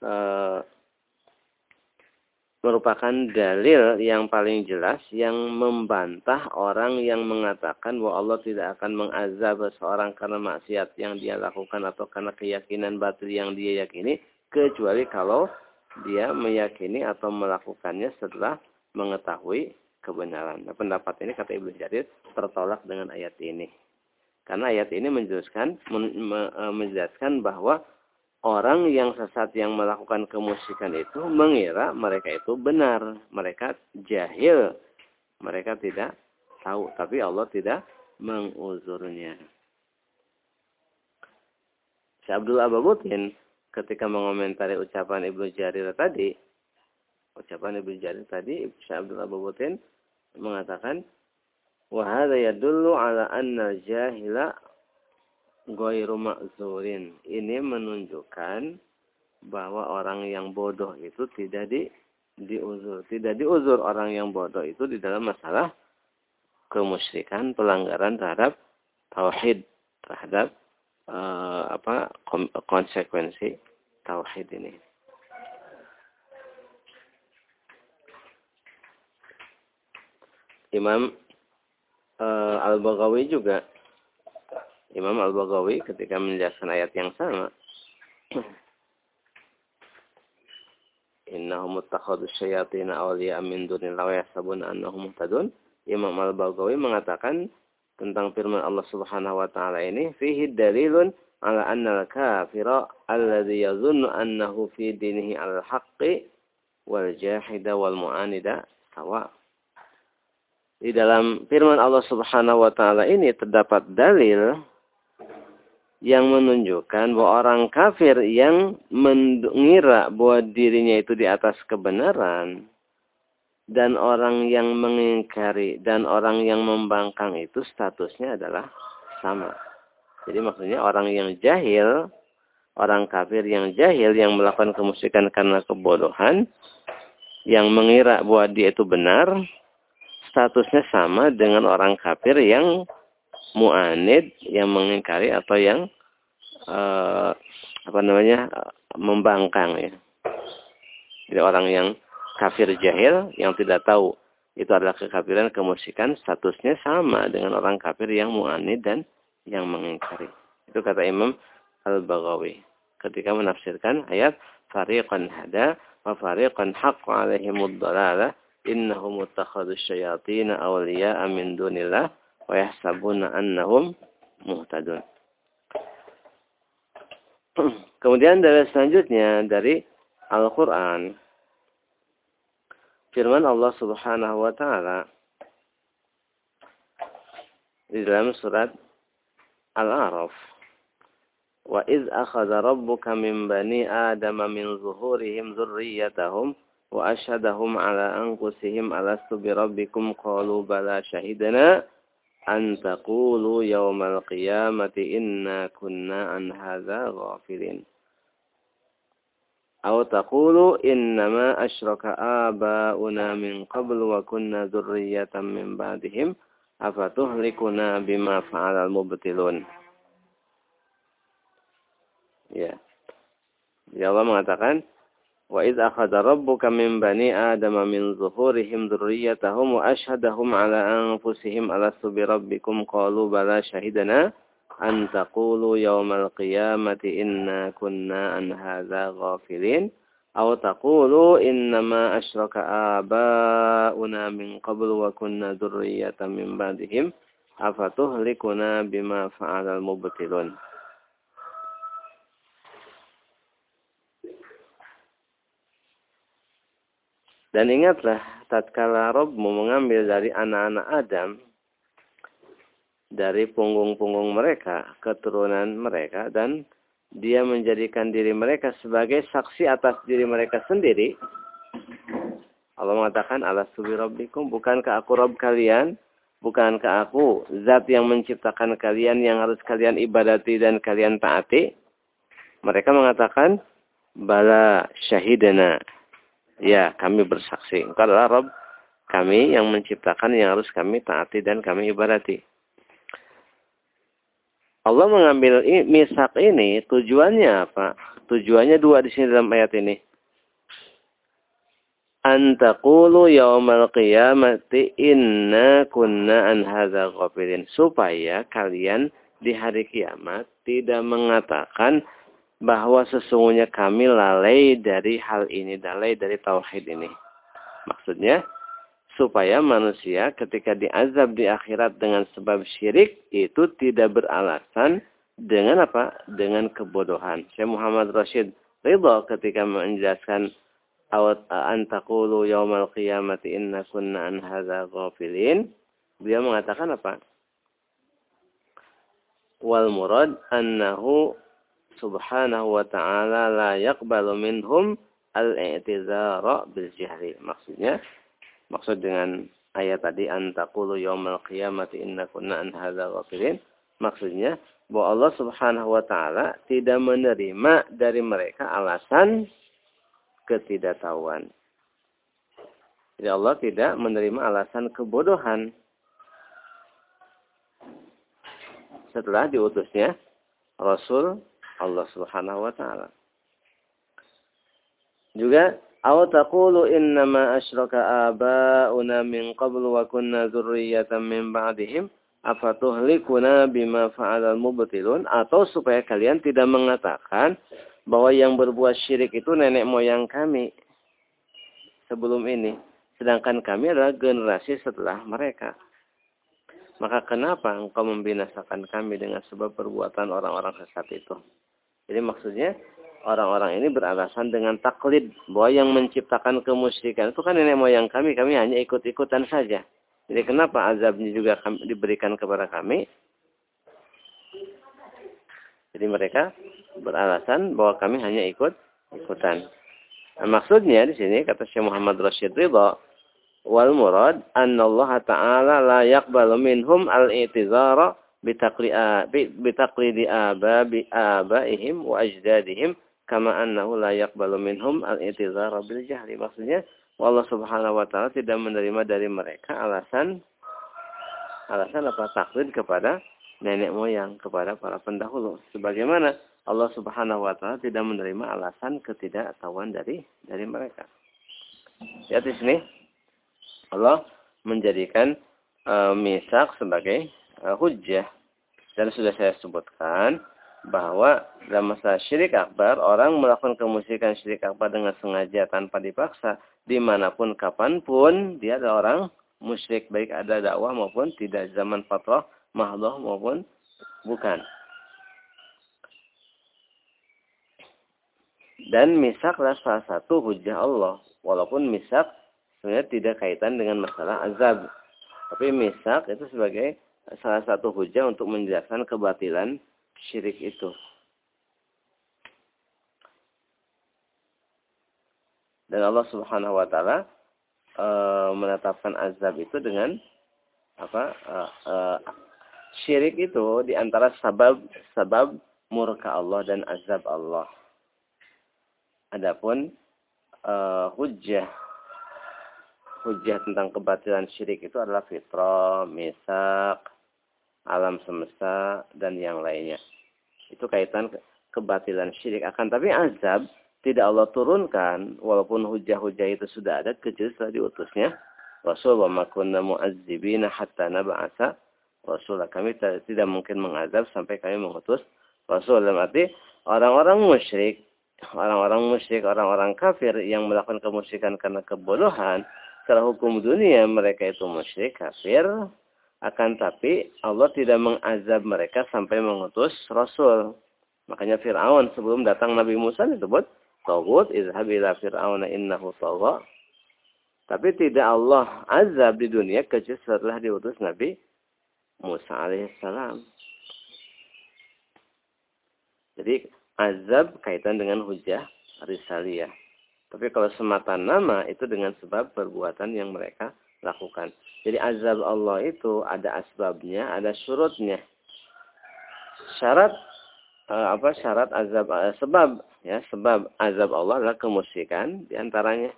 uh, merupakan dalil yang paling jelas yang membantah orang yang mengatakan bahwa Allah tidak akan mengazab seorang karena maksiat yang dia lakukan atau karena keyakinan batil yang dia yakini kecuali kalau dia meyakini atau melakukannya setelah mengetahui kebenaran. Nah, pendapat ini kata Ibnu Jarir tertolak dengan ayat ini. Karena ayat ini menjelaskan menjelaskan bahwa orang yang sesat yang melakukan kemusikan itu mengira mereka itu benar. Mereka jahil. Mereka tidak tahu. Tapi Allah tidak menguzurnya. Syekh Abdul Ababutin ketika mengomentari ucapan Ibnu Jarir tadi, ucapan Ibnu Jarir tadi, Syekh Abdul Ababutin mengatakan, وَهَذَا يَدُلُّ عَلَى أَنَّ الْجَاهِلَ ghairu ma'zurin. Ini menunjukkan bahwa orang yang bodoh itu tidak di diuzur. Tidak diuzur orang yang bodoh itu di dalam masalah kemusyrikan, pelanggaran terhadap tauhid, terhadap uh, apa konsekuensi tauhid ini. Imam uh, Al-Baghawi juga Imam Al-Baghawi ketika menjelaskan ayat yang sama Innahum muttakhadus syayatin awliya min dunillahi wa yahsabuna annahum muhtadun Imam Al-Baghawi mengatakan tentang firman Allah Subhanahu wa taala ini fihi dalilun ala anna al-kafira alladhi yadhunnu annahu fi dinihi al-haqqi wal jahida wal mu'anida sawa. Di dalam firman Allah Subhanahu wa taala ini terdapat dalil yang menunjukkan bahwa orang kafir yang mengira bahwa dirinya itu di atas kebenaran dan orang yang mengingkari dan orang yang membangkang itu statusnya adalah sama. Jadi maksudnya orang yang jahil, orang kafir yang jahil yang melakukan kemusyrikan karena kebodohan, yang mengira bahwa dia itu benar, statusnya sama dengan orang kafir yang mu'anid yang mengingkari atau yang uh, apa namanya membangkang ya. Jadi orang yang kafir jahil yang tidak tahu itu adalah kekafiran kemusikan statusnya sama dengan orang kafir yang mu'anid dan yang mengingkari. Itu kata Imam Al-Baghawi ketika menafsirkan ayat fariqan hada wa fariqan haqqa alaihimud dalalah innahum muttakhadus syayatin awliya'a min dunillah wa yahsabuna annahum muhtadun. Kemudian dari selanjutnya dari Al-Quran. Firman Allah subhanahu wa ta'ala. Di dalam surat Al-A'raf. Wa iz akhadha rabbuka min bani adama min zuhurihim zurriyatahum wa ashadahum ala anfusihim alastu bi rabbikum qalu bala syahidana an taqulu yawmal qiyamati inna kunna an hadza ghafilin aw taqulu innama asyraka abauna min qabl wa kunna dzurriyyatan min ba'dihim afatuhlikuna bima fa'alal ya. Ya Allah mengatakan Wa idh akhadha rabbuka min bani adama min zuhurihim dzurriyyatahum wa ashhadahum ala anfusihim alastu bi rabbikum? Qalu bala an taqulu yawmal qiyamati inna kunna an hadza ghafilin. Aw taqulu innama asyraka abauna min qablu wa kunna dzurriyyatan min ba'dihim. Afatuhlikuna bima fa'alal mubtilun. Dan ingatlah, tatkala Robmu mengambil dari anak-anak Adam, dari punggung-punggung mereka, keturunan mereka, dan dia menjadikan diri mereka sebagai saksi atas diri mereka sendiri. Allah mengatakan, Allah subi Rabbikum, bukankah aku Rob kalian? Bukankah aku zat yang menciptakan kalian yang harus kalian ibadati dan kalian taati? Mereka mengatakan, Bala syahidana. Ya, kami bersaksi. Engkau adalah Rob kami yang menciptakan yang harus kami taati dan kami ibadati. Allah mengambil misak ini tujuannya apa? Tujuannya dua di sini dalam ayat ini. Antakulu yaumal qiyamati inna kunna an hadza. Supaya kalian di hari kiamat tidak mengatakan bahwa sesungguhnya kami lalai dari hal ini, lalai dari tauhid ini. Maksudnya, supaya manusia ketika diazab di akhirat dengan sebab syirik itu tidak beralasan dengan apa? Dengan kebodohan. Syekh Muhammad Rashid Ridho ketika menjelaskan awat antakulu yaumal qiyamati inna kunna an hadza ghafilin. Dia mengatakan apa? Wal murad annahu subhanahu wa ta'ala la yaqbalu minhum al-i'tizara bil jahri. Maksudnya, maksud dengan ayat tadi antakulu yawmal qiyamati inna kunna an hadza. Maksudnya bahwa Allah Subhanahu wa taala tidak menerima dari mereka alasan ketidaktahuan. Jadi Allah tidak menerima alasan kebodohan. Setelah diutusnya Rasul Allah Subhanahu wa taala. Juga aw taqulu innama asyraka aba'una min qablu wa kunna dzurriyyatan min ba'dihim afatuhlikuna bima fa'alal mubtilun? Atau supaya kalian tidak mengatakan bahwa yang berbuat syirik itu nenek moyang kami sebelum ini sedangkan kami adalah generasi setelah mereka. Maka kenapa engkau membinasakan kami dengan sebab perbuatan orang-orang sesat itu? Jadi maksudnya orang-orang ini beralasan dengan taklid bahwa yang menciptakan kemusyrikan itu kan nenek moyang kami, kami hanya ikut-ikutan saja. Jadi kenapa azabnya juga kami, diberikan kepada kami? Jadi mereka beralasan bahwa kami hanya ikut-ikutan. Nah, maksudnya di sini kata Syekh Muhammad Rashid Ridha wal murad anna Allah taala la yaqbalu minhum al-i'tizara bitaqlidi aba bi abaihim wa ajdadihim kama annahu la yaqbalu minhum al-i'tizara bil jahli. Maksudnya Allah Subhanahu wa taala tidak menerima dari mereka alasan alasan apa taklid kepada nenek moyang kepada para pendahulu. Sebagaimana Allah Subhanahu wa taala tidak menerima alasan ketidaktahuan dari dari mereka. Ya di sini Allah menjadikan uh, misak sebagai uh, hujjah. Dan sudah saya sebutkan bahwa dalam masalah syirik akbar, orang melakukan kemusyrikan syirik akbar dengan sengaja tanpa dipaksa, di mana pun, kapan pun, dia adalah orang musyrik, baik ada dakwah maupun tidak zaman fatrah, mahdoh maupun bukan. Dan misaklah salah satu hujah Allah. Walaupun misak sebenarnya tidak kaitan dengan masalah azab. Tapi misak itu sebagai salah satu hujah untuk menjelaskan kebatilan syirik itu. Dan Allah Subhanahu wa taala e, menetapkan azab itu dengan apa? E, e, syirik itu di antara sebab sebab murka Allah dan azab Allah. Adapun e, hujah hujah tentang kebatilan syirik itu adalah fitrah, misak, alam semesta, dan yang lainnya. Itu kaitan kebatilan syirik. Akan. Tapi azab tidak Allah turunkan. Walaupun hujah-hujah itu sudah ada kecuali setelah diutusnya Rasul wa makunna mu'azzibina hatta nab'asa Rasul kami tidak mungkin mengazab sampai kami mengutus Rasul. Dalam arti orang-orang musyrik orang-orang musyrik orang-orang kafir yang melakukan kemusyrikan karena kebodohan secara hukum dunia mereka itu musyrik kafir akan tapi Allah tidak mengazab mereka sampai mengutus Rasul makanya Fir'aun sebelum datang Nabi Musa disebut Tawud izhab ila fir'auna innahu tagha. Tapi tidak Allah azab di dunia kecuali setelah diutus Nabi Musa alaihissalam. Jadi azab kaitan dengan hujah risaliyah. Tapi kalau semata nama itu dengan sebab perbuatan yang mereka lakukan. Jadi azab Allah itu ada asbabnya, ada surutnya. Syarat uh, apa syarat azab uh, sebab ya sebab azab Allah adalah kemusyrikan di antaranya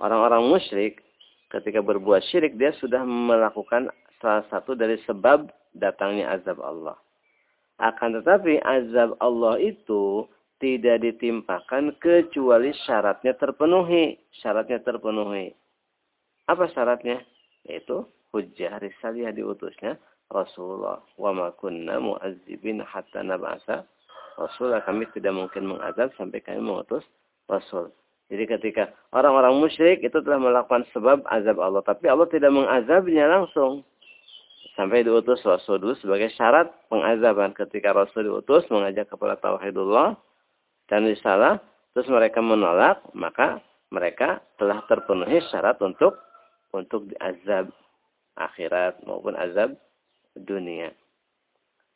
orang-orang musyrik ketika berbuat syirik dia sudah melakukan salah satu dari sebab datangnya azab Allah. Akan tetapi azab Allah itu tidak ditimpakan kecuali syaratnya terpenuhi. Syaratnya terpenuhi. Apa syaratnya? Yaitu hujjah risaliyah diutusnya Rasulullah. Wa ma kunna mu'azzibin hatta nab'asa Rasulullah. Kami tidak mungkin mengazab sampai kami mengutus Rasul. Jadi ketika orang-orang musyrik itu telah melakukan sebab azab Allah. Tapi Allah tidak mengazabnya langsung. Sampai diutus Rasul dulu sebagai syarat pengazaban. Ketika Rasul diutus mengajak kepada Tauhidullah dan risalah. Terus mereka menolak. Maka mereka telah terpenuhi syarat untuk untuk diazab akhirat maupun azab dunia.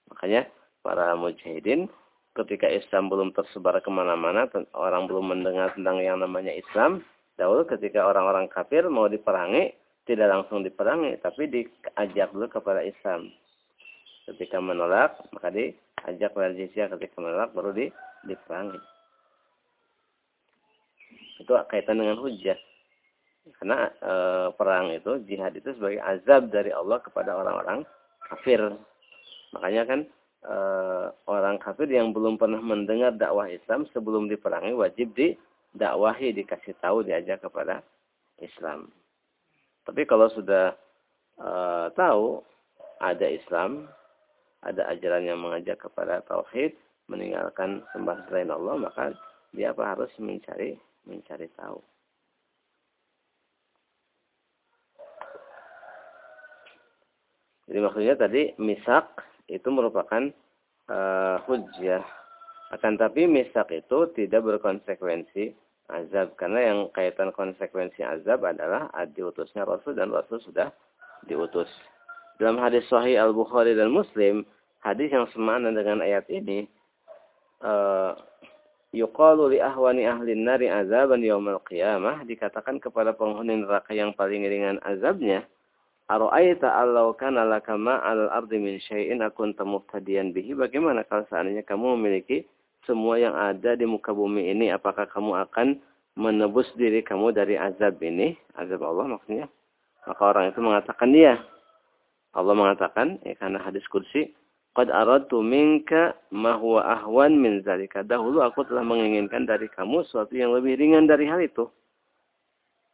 Makanya para mujahidin ketika Islam belum tersebar ke mana-mana, orang belum mendengar tentang yang namanya Islam, dahulu ketika orang-orang kafir mau diperangi, tidak langsung diperangi, tapi diajak dulu kepada Islam. Ketika menolak, maka diajak kepada ketika menolak baru di, diperangi. Itu kaitan dengan hujah. Karena e, perang itu, jihad itu sebagai azab dari Allah kepada orang-orang kafir. Makanya kan e, orang kafir yang belum pernah mendengar dakwah Islam sebelum diperangi wajib didakwahi, dikasih tahu, diajak kepada Islam. Tapi kalau sudah e, tahu ada Islam, ada ajaran yang mengajak kepada tauhid, meninggalkan sembah selain Allah, maka dia apa harus mencari mencari tahu. Jadi maksudnya tadi misak itu merupakan uh, hujjah. Akan tapi misak itu tidak berkonsekuensi azab. Karena yang kaitan konsekuensi azab adalah diutusnya Rasul dan Rasul sudah diutus. Dalam hadis Sahih Al-Bukhari dan Muslim, hadis yang semana dengan ayat ini, uh, yuqalu li ahwani ahli nari azaban yaumal qiyamah, dikatakan kepada penghuni neraka yang paling ringan azabnya, Aro'aita allau kana laka ma'al ardi min syai'in akunta muftadiyan bihi. Bagaimana kalau seandainya kamu memiliki semua yang ada di muka bumi ini, apakah kamu akan menebus diri kamu dari azab ini? Azab Allah maksudnya. Maka orang itu mengatakan dia. Allah mengatakan, ya karena hadis kursi, Qad aradtu minka ma huwa ahwan min zalika. Dahulu aku telah menginginkan dari kamu sesuatu yang lebih ringan dari hal itu.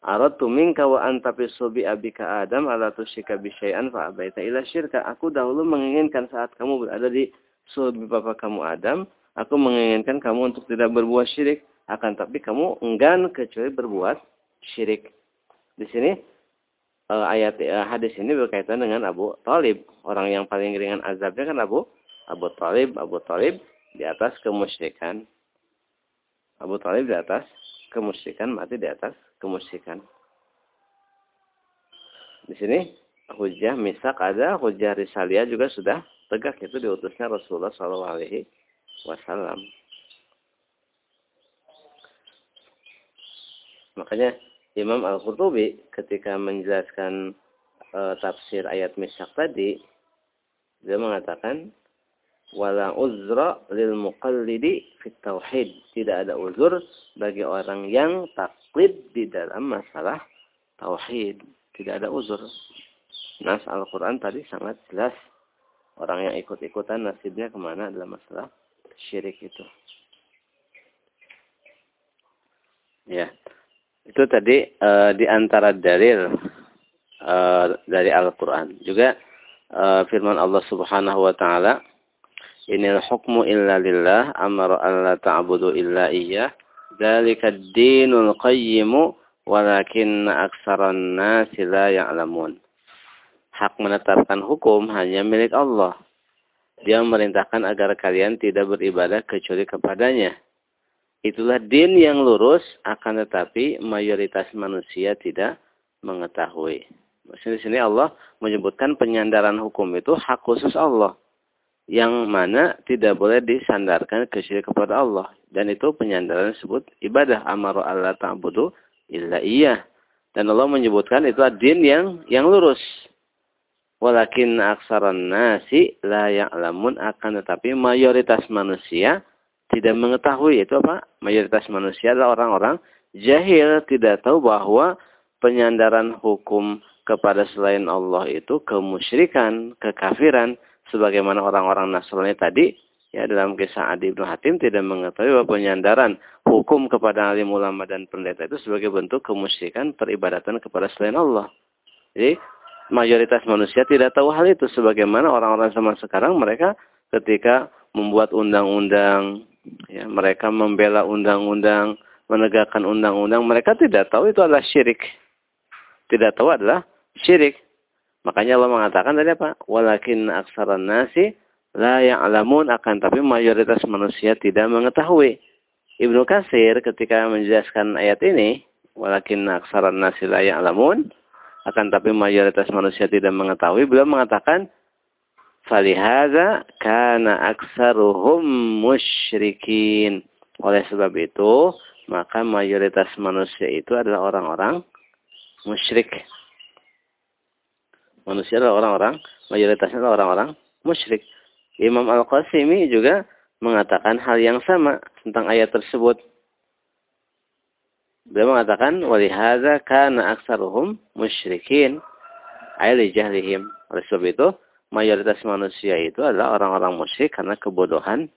Aratu minka wa anta bisubi abika Adam ala tusyika bisyai'an fa abaita ila syirka. Aku dahulu menginginkan saat kamu berada di subi bapa kamu Adam, aku menginginkan kamu untuk tidak berbuat syirik, akan tapi kamu enggan kecuali berbuat syirik. Di sini uh, ayat uh, hadis ini berkaitan dengan Abu Talib, orang yang paling ringan azabnya kan Abu Abu Talib, Abu Talib di atas kemusyrikan. Abu Talib di atas kemusyrikan, mati di atas kemusyrikan. Di sini hujah misak ada, hujah risalia juga sudah tegak itu diutusnya Rasulullah Shallallahu Alaihi Wasallam. Makanya Imam Al-Qurtubi ketika menjelaskan e, tafsir ayat misak tadi, dia mengatakan wala uzra lil muqallidi fit tauhid. Tidak ada uzur bagi orang yang taklid di dalam masalah tauhid. Tidak ada uzur. Nas Al-Quran tadi sangat jelas. Orang yang ikut-ikutan nasibnya ke mana dalam masalah syirik itu. Ya. Itu tadi uh, di antara dalil uh, dari Al-Qur'an. Juga uh, firman Allah Subhanahu wa taala, "Inil hukmu illa lillah, amara alla ta'budu illa iyyah, dzalika ad-dinul qayyimu walakin aktsaran nasi la ya'lamun." Hak menetapkan hukum hanya milik Allah. Dia memerintahkan agar kalian tidak beribadah kecuali kepadanya Itulah din yang lurus, akan tetapi mayoritas manusia tidak mengetahui. Maksudnya di sini Allah menyebutkan penyandaran hukum itu hak khusus Allah. Yang mana tidak boleh disandarkan kepada kepada Allah. Dan itu penyandaran disebut ibadah. Amaru Allah ta'budu illa iya. Dan Allah menyebutkan itu din yang yang lurus. Walakin aksaran nasi la ya'lamun akan tetapi mayoritas manusia tidak mengetahui itu apa? Mayoritas manusia adalah orang-orang jahil, tidak tahu bahwa penyandaran hukum kepada selain Allah itu kemusyrikan, kekafiran sebagaimana orang-orang Nasrani tadi ya dalam kisah Adi bin Hatim tidak mengetahui bahwa penyandaran hukum kepada alim ulama dan pendeta itu sebagai bentuk kemusyrikan peribadatan kepada selain Allah. Jadi mayoritas manusia tidak tahu hal itu sebagaimana orang-orang zaman sekarang mereka ketika membuat undang-undang Ya, mereka membela undang-undang, menegakkan undang-undang, mereka tidak tahu itu adalah syirik. Tidak tahu adalah syirik. Makanya Allah mengatakan tadi apa? Walakin aksaran nasi la ya'lamun akan tapi mayoritas manusia tidak mengetahui. Ibnu Kasir ketika menjelaskan ayat ini, walakin aksaran nasi la ya'lamun akan tapi mayoritas manusia tidak mengetahui, beliau mengatakan Falihada kana aksaruhum musyrikin. Oleh sebab itu, maka mayoritas manusia itu adalah orang-orang musyrik. Manusia adalah orang-orang, mayoritasnya adalah orang-orang musyrik. Imam Al-Qasimi juga mengatakan hal yang sama tentang ayat tersebut. Beliau mengatakan, walihada kana aksaruhum musyrikin. Ayat jahlihim. Oleh sebab itu, mayoritas manusia itu adalah orang-orang musyrik karena kebodohan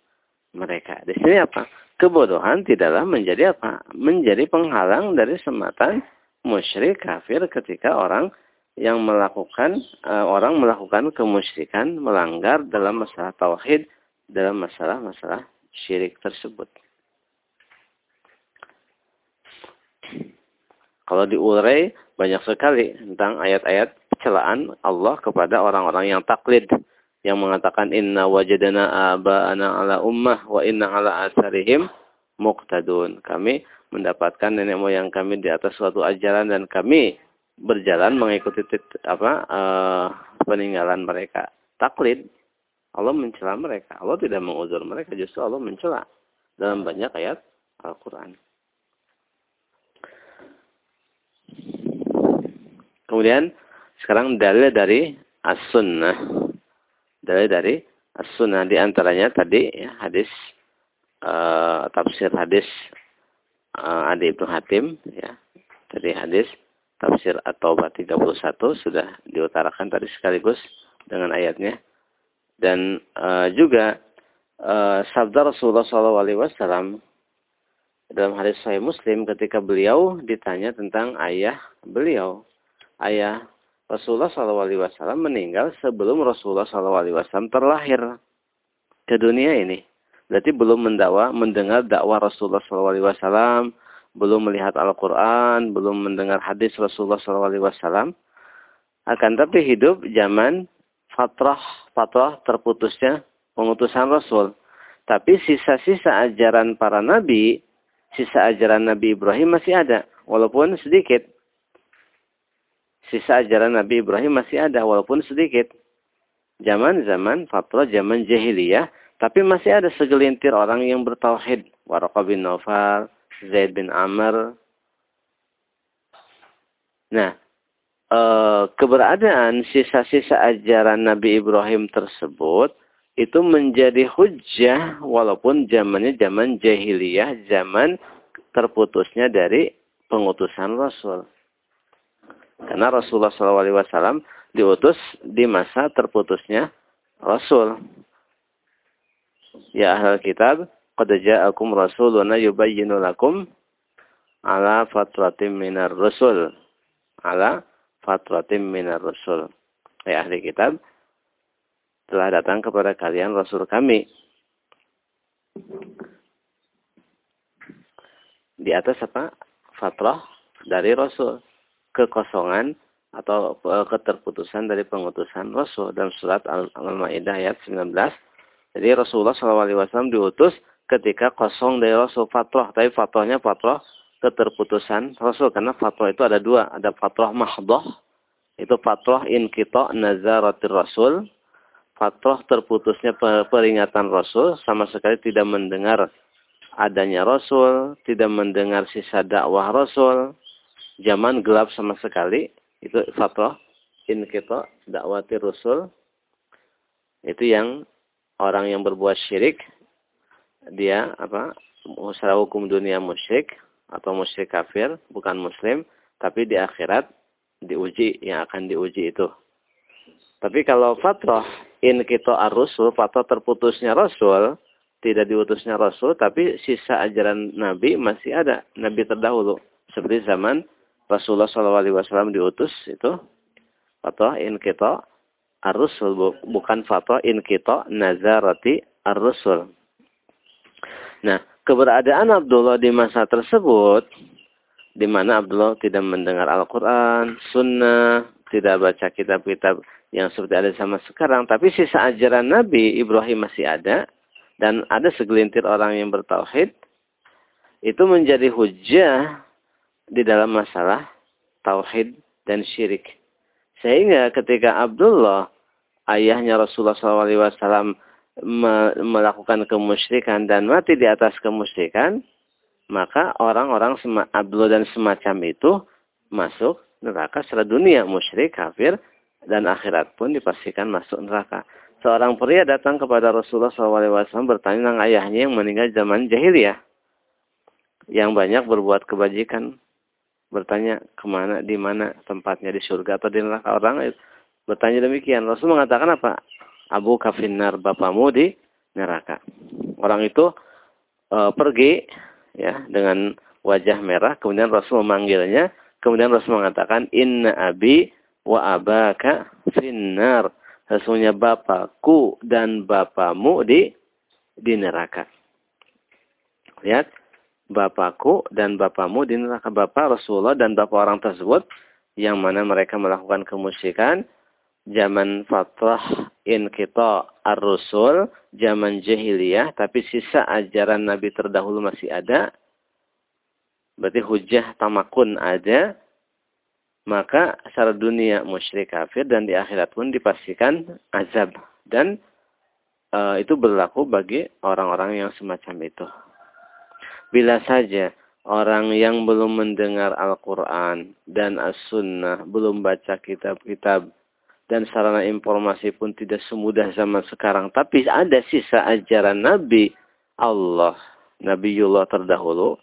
mereka. Di sini apa? Kebodohan tidaklah menjadi apa? Menjadi penghalang dari sematan musyrik kafir ketika orang yang melakukan uh, orang melakukan kemusyrikan, melanggar dalam masalah tauhid, dalam masalah-masalah syirik tersebut. Kalau diurai banyak sekali tentang ayat-ayat celaan Allah kepada orang-orang yang taklid yang mengatakan inna wajadana aba'ana ala ummah wa inna ala asarihim muqtadun. Kami mendapatkan nenek moyang kami di atas suatu ajaran dan kami berjalan mengikuti apa uh, peninggalan mereka. Taklid Allah mencela mereka. Allah tidak menguzur mereka, justru Allah mencela dalam banyak ayat Al-Qur'an. Kemudian sekarang dalil dari as-sunnah. Dalil dari as-sunnah di antaranya tadi ya, hadis uh, tafsir hadis uh, Adi Ibnu Hatim ya. Tadi hadis tafsir At-Taubah 31 sudah diutarakan tadi sekaligus dengan ayatnya. Dan uh, juga uh, sabda Rasulullah SAW dalam hadis Sahih Muslim ketika beliau ditanya tentang ayah beliau. Ayah Rasulullah SAW meninggal sebelum Rasulullah SAW terlahir ke dunia ini. Berarti belum mendakwa, mendengar dakwah Rasulullah SAW, belum melihat Al-Quran, belum mendengar hadis Rasulullah SAW. Akan tapi hidup zaman fatrah, fatrah terputusnya pengutusan Rasul. Tapi sisa-sisa ajaran para nabi, sisa ajaran Nabi Ibrahim masih ada, walaupun sedikit sisa ajaran Nabi Ibrahim masih ada walaupun sedikit. Zaman-zaman fatrah, zaman jahiliyah, tapi masih ada segelintir orang yang bertauhid. Waraqah bin Zaid bin Amr. Nah, e, keberadaan sisa-sisa ajaran Nabi Ibrahim tersebut itu menjadi hujah walaupun zamannya zaman jahiliyah, zaman terputusnya dari pengutusan Rasul. Karena Rasulullah SAW diutus di masa terputusnya Rasul. Ya ahlal kitab, qad ja'akum rasuluna yubayyinu lakum ala fatratim minar rusul. Ala fatratim minar rusul. Ya ahli kitab, telah datang kepada kalian Rasul kami. Di atas apa? Fatrah dari Rasul. Kekosongan atau e, keterputusan dari pengutusan Rasul dalam surat Al-Maidah ayat 19. Jadi Rasulullah SAW diutus ketika kosong dari Rasul fatrah. Tapi fatrahnya fatrah keterputusan Rasul. Karena fatrah itu ada dua. Ada fatrah mahdoh. Itu fatrah in kita nazaratir Rasul. Fatrah terputusnya peringatan Rasul. Sama sekali tidak mendengar adanya Rasul. Tidak mendengar sisa dakwah Rasul. Zaman gelap sama sekali itu fatrah in kita dakwati rusul itu yang orang yang berbuat syirik dia apa secara hukum dunia musyrik atau musyrik kafir bukan muslim tapi di akhirat diuji yang akan diuji itu tapi kalau fatrah in kita ar-rusul fatrah terputusnya rasul tidak diutusnya rasul tapi sisa ajaran nabi masih ada nabi terdahulu seperti zaman Rasulullah SAW diutus itu fatwa in kita ar-rusul bukan fatwa in kita nazarati ar-rusul. Nah, keberadaan Abdullah di masa tersebut di mana Abdullah tidak mendengar Al-Qur'an, sunnah, tidak baca kitab-kitab yang seperti ada sama sekarang, tapi sisa ajaran Nabi Ibrahim masih ada dan ada segelintir orang yang bertauhid itu menjadi hujah di dalam masalah tauhid dan syirik. Sehingga ketika Abdullah, ayahnya Rasulullah SAW melakukan kemusyrikan dan mati di atas kemusyrikan, maka orang-orang Abdullah dan semacam itu masuk neraka secara dunia, musyrik, kafir, dan akhirat pun dipastikan masuk neraka. Seorang pria datang kepada Rasulullah SAW bertanya tentang ayahnya yang meninggal zaman jahiliyah. Yang banyak berbuat kebajikan bertanya ke mana, di mana tempatnya di surga atau di neraka orang bertanya demikian. Rasul mengatakan apa? Abu kafinar bapamu di neraka. Orang itu e, pergi ya dengan wajah merah. Kemudian Rasul memanggilnya. Kemudian Rasul mengatakan Inna abi wa abaka finnar. Sesungguhnya bapakku dan bapamu di di neraka. Lihat bapakku dan bapamu di neraka bapak Rasulullah dan bapak orang tersebut yang mana mereka melakukan kemusyrikan zaman fatrah in kita ar-rusul zaman jahiliyah tapi sisa ajaran nabi terdahulu masih ada. Berarti hujah tamakun ada. Maka secara dunia musyrik kafir dan di akhirat pun dipastikan azab. Dan uh, itu berlaku bagi orang-orang yang semacam itu. Bila saja orang yang belum mendengar Al-Quran dan As-Sunnah, belum baca kitab-kitab, dan sarana informasi pun tidak semudah zaman sekarang. Tapi ada sisa ajaran Nabi Allah, Nabiullah terdahulu.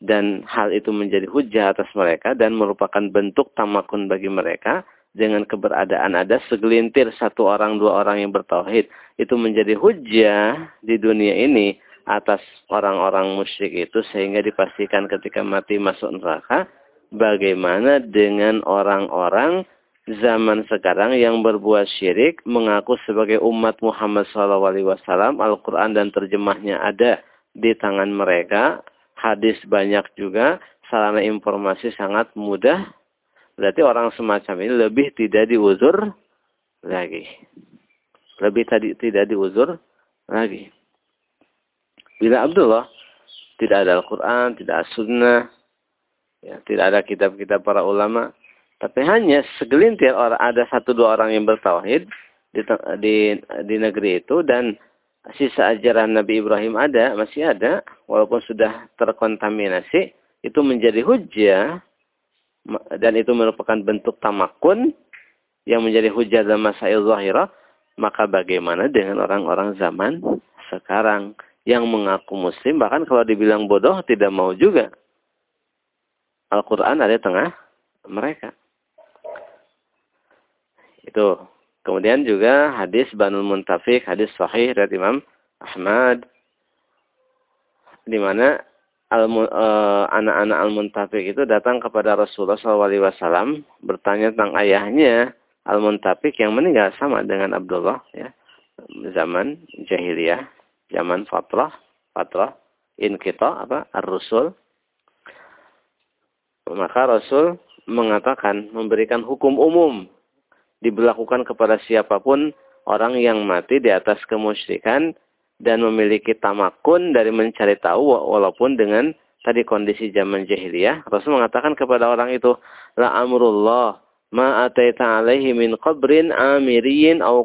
Dan hal itu menjadi hujah atas mereka dan merupakan bentuk tamakun bagi mereka dengan keberadaan ada segelintir satu orang dua orang yang bertauhid itu menjadi hujah di dunia ini atas orang-orang musyrik itu sehingga dipastikan ketika mati masuk neraka. Bagaimana dengan orang-orang zaman sekarang yang berbuat syirik mengaku sebagai umat Muhammad SAW Al-Quran dan terjemahnya ada di tangan mereka hadis banyak juga sarana informasi sangat mudah. Berarti orang semacam ini lebih tidak diuzur lagi. Lebih tadi tidak diuzur lagi. Bila Abdullah tidak ada Al-Quran, tidak ada Sunnah, ya, tidak ada kitab-kitab para ulama, tapi hanya segelintir orang ada satu dua orang yang bertauhid di, di di negeri itu dan sisa ajaran Nabi Ibrahim ada masih ada walaupun sudah terkontaminasi itu menjadi hujah dan itu merupakan bentuk tamakun yang menjadi hujah dalam masail zahirah maka bagaimana dengan orang-orang zaman sekarang yang mengaku muslim bahkan kalau dibilang bodoh tidak mau juga. Al-Quran ada di tengah mereka. Itu. Kemudian juga hadis Banul Muntafik, hadis sahih dari Imam Ahmad. Di mana eh, anak-anak Al-Muntafik itu datang kepada Rasulullah SAW bertanya tentang ayahnya Al-Muntafik yang meninggal sama dengan Abdullah ya zaman jahiliyah zaman fatrah fatrah in kita apa ar-rusul maka Rasul mengatakan memberikan hukum umum diberlakukan kepada siapa pun orang yang mati di atas kemusyrikan dan memiliki tamakun dari mencari tahu walaupun dengan tadi kondisi zaman jahiliyah. Rasul mengatakan kepada orang itu la amrullah ma ataita alaihi min qabrin amiriyin aw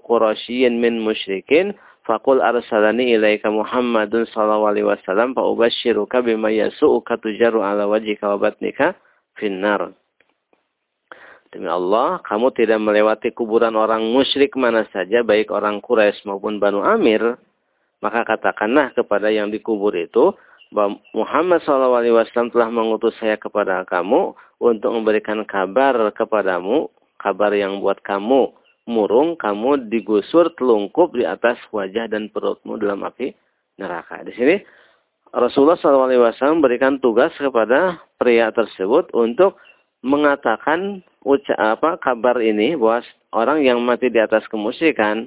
min musyrikin faqul arsalani ilaika Muhammadun sallallahu alaihi wasallam fa ubashiruka bima yasu'uka tujaru ala wajhika wa batnika finnar Demi Allah, kamu tidak melewati kuburan orang musyrik mana saja, baik orang Quraisy maupun Banu Amir, maka katakanlah kepada yang dikubur itu bahwa Muhammad SAW telah mengutus saya kepada kamu untuk memberikan kabar kepadamu, kabar yang buat kamu murung, kamu digusur telungkup di atas wajah dan perutmu dalam api neraka. Di sini Rasulullah SAW memberikan tugas kepada pria tersebut untuk mengatakan uca apa kabar ini bahwa orang yang mati di atas kemusyrikan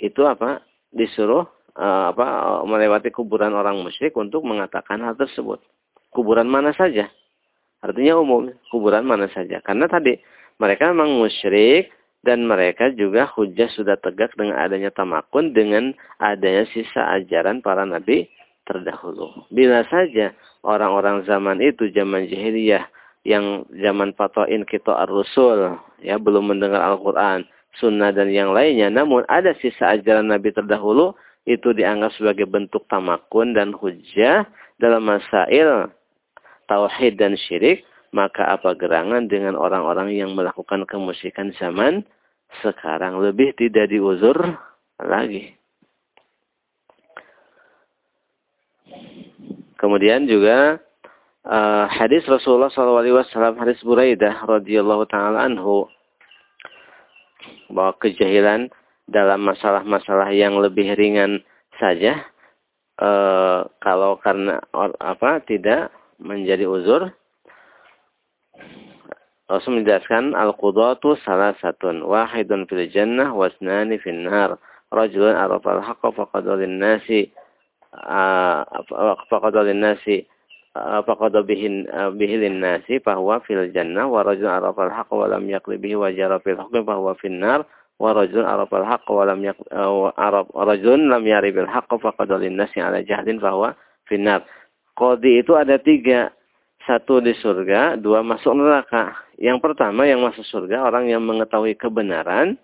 itu apa disuruh uh, apa melewati kuburan orang musyrik untuk mengatakan hal tersebut. Kuburan mana saja? Artinya umum, kuburan mana saja. Karena tadi mereka memang musyrik dan mereka juga hujah sudah tegak dengan adanya tamakun dengan adanya sisa ajaran para nabi terdahulu. Bila saja orang-orang zaman itu zaman jahiliyah yang zaman fatwain kita ar-rusul ya belum mendengar Al-Qur'an, sunnah dan yang lainnya namun ada sisa ajaran nabi terdahulu itu dianggap sebagai bentuk tamakun dan hujah dalam masail tauhid dan syirik, maka apa gerangan dengan orang-orang yang melakukan kemusyrikan zaman sekarang lebih tidak diuzur lagi. Kemudian juga uh, hadis Rasulullah SAW hadis Buraidah radhiyallahu taala anhu. Bahwa kejahilan dalam masalah-masalah yang lebih ringan saja e, kalau karena or, apa tidak menjadi uzur. Rasul menjelaskan al-qudatu salah satun wahidun fil jannah wasnani fil nar. Rajulun arafa al-haqqa faqada lin-nasi faqada lin-nasi faqada bihin bihilin nasi bahwa fil jannah wa rajulun arafa al-haqqa wa lam yaqli bihi wa jara fil hukmi bahwa fil nar wa rajulun arafal haqq wa lam yak arab rajulun lam yaribil haqq faqad nasi ala jahlin bahwa finnar. Qadi itu ada tiga. Satu di surga, dua masuk neraka. Yang pertama yang masuk surga orang yang mengetahui kebenaran,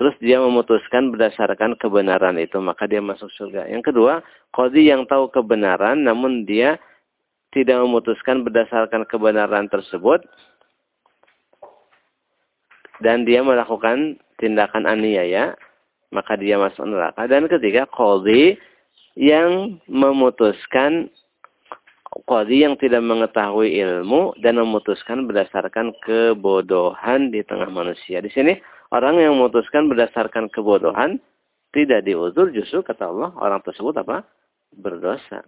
terus dia memutuskan berdasarkan kebenaran itu, maka dia masuk surga. Yang kedua, qadi yang tahu kebenaran namun dia tidak memutuskan berdasarkan kebenaran tersebut dan dia melakukan tindakan aniaya, maka dia masuk neraka. Dan ketiga, qadhi yang memutuskan qadhi yang tidak mengetahui ilmu dan memutuskan berdasarkan kebodohan di tengah manusia. Di sini orang yang memutuskan berdasarkan kebodohan tidak diuzur justru kata Allah orang tersebut apa? berdosa.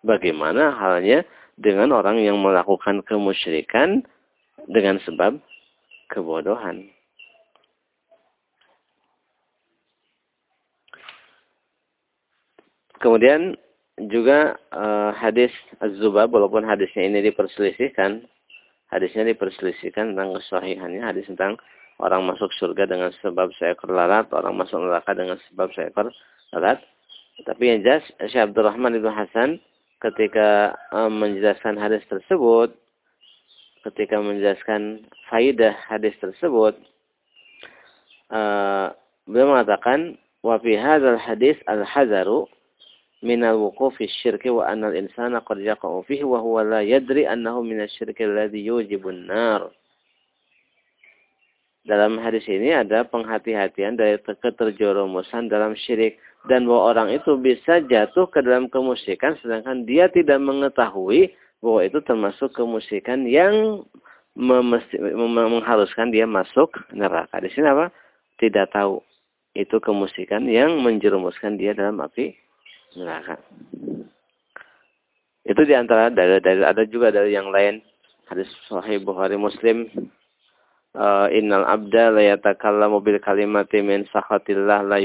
Bagaimana halnya dengan orang yang melakukan kemusyrikan dengan sebab kebodohan? Kemudian juga uh, hadis Az-Zubab walaupun hadisnya ini diperselisihkan, hadisnya diperselisihkan tentang kesahihannya, hadis tentang orang masuk surga dengan sebab seekor lalat, orang masuk neraka dengan sebab seekor lalat. Tapi yang jelas Syekh Abdurrahman Ibn Hasan ketika um, menjelaskan hadis tersebut, ketika menjelaskan faidah hadis tersebut, uh, beliau mengatakan, wa fi hadzal hadis al hazaru min al wuquf syirki wa anna al insana qad yaqa'u fihi wa huwa la yadri annahu min al syirk alladhi yujibun nar. Dalam hadis ini ada penghati-hatian dari keterjerumusan dalam syirik dan bahwa orang itu bisa jatuh ke dalam kemusyrikan sedangkan dia tidak mengetahui bahwa itu termasuk kemusyrikan yang mengharuskan dia masuk neraka. Di sini apa? Tidak tahu itu kemusyrikan yang menjerumuskan dia dalam api neraka. Itu di antara dalil-dalil ada juga dari yang lain. Hadis Sahih Bukhari Muslim. Uh, Innal abda la yatakallamu bil kalimati min sakhatillah la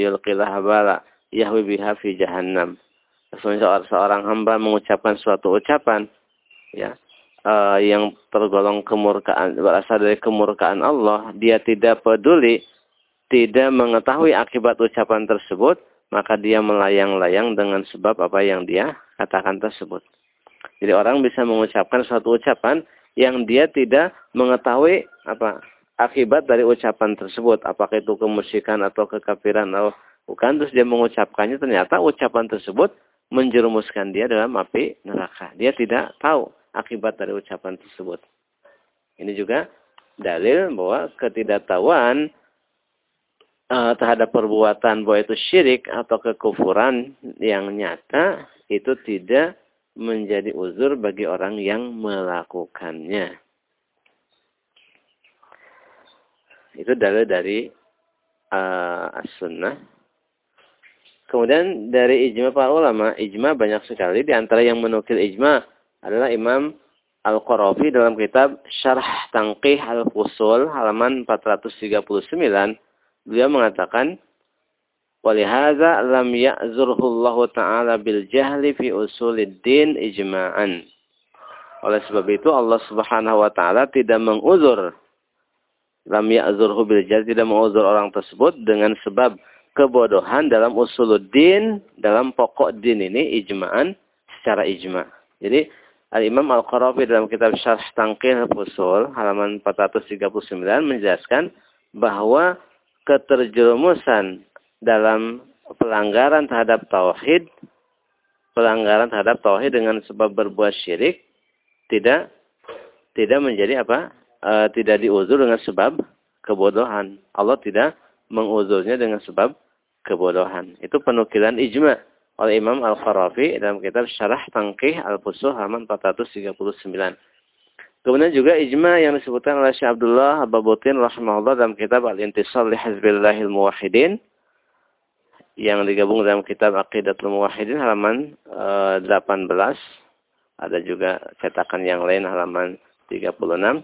bala yahwi biha fi jahannam. Seorang, hamba mengucapkan suatu ucapan ya uh, yang tergolong kemurkaan berasal dari kemurkaan Allah, dia tidak peduli, tidak mengetahui akibat ucapan tersebut, maka dia melayang-layang dengan sebab apa yang dia katakan tersebut. Jadi orang bisa mengucapkan suatu ucapan yang dia tidak mengetahui apa akibat dari ucapan tersebut, apakah itu kemusyrikan atau kekafiran atau bukan, terus dia mengucapkannya ternyata ucapan tersebut menjerumuskan dia dalam api neraka. Dia tidak tahu akibat dari ucapan tersebut. Ini juga dalil bahwa ketidaktahuan uh, terhadap perbuatan bahwa itu syirik atau kekufuran yang nyata itu tidak menjadi uzur bagi orang yang melakukannya. Itu dalil dari uh, as-sunnah. Kemudian dari ijma para ulama, ijma banyak sekali. Di antara yang menukil ijma adalah Imam Al-Qarafi dalam kitab Syarh Tangqih Al-Fusul halaman 439 beliau mengatakan walihaza lam Allah taala bil jahli fi usuliddin ijma'an oleh sebab itu Allah Subhanahu wa taala tidak menguzur lam ya'zurhu bil jahli tidak menguzur orang tersebut dengan sebab kebodohan dalam usuluddin dalam pokok din ini ijma'an secara ijma. Jadi Al-Imam Al-Qarafi dalam kitab Syarh Tangkil Fusul halaman 439 menjelaskan bahwa keterjerumusan dalam pelanggaran terhadap tauhid pelanggaran terhadap tauhid dengan sebab berbuat syirik tidak tidak menjadi apa? E, tidak diuzur dengan sebab kebodohan. Allah tidak menguzurnya dengan sebab kebodohan. Itu penukilan ijma' oleh Imam Al-Kharafi dalam kitab Syarah Tangkih Al-Fusuh halaman 439. Kemudian juga ijma yang disebutkan oleh Syekh Abdullah Ababutin rahimahullah dalam kitab Al-Intisal li Hizbillahil Muwahhidin yang digabung dalam kitab Aqidatul Muwahhidin halaman e, eh, 18. Ada juga cetakan yang lain halaman 36.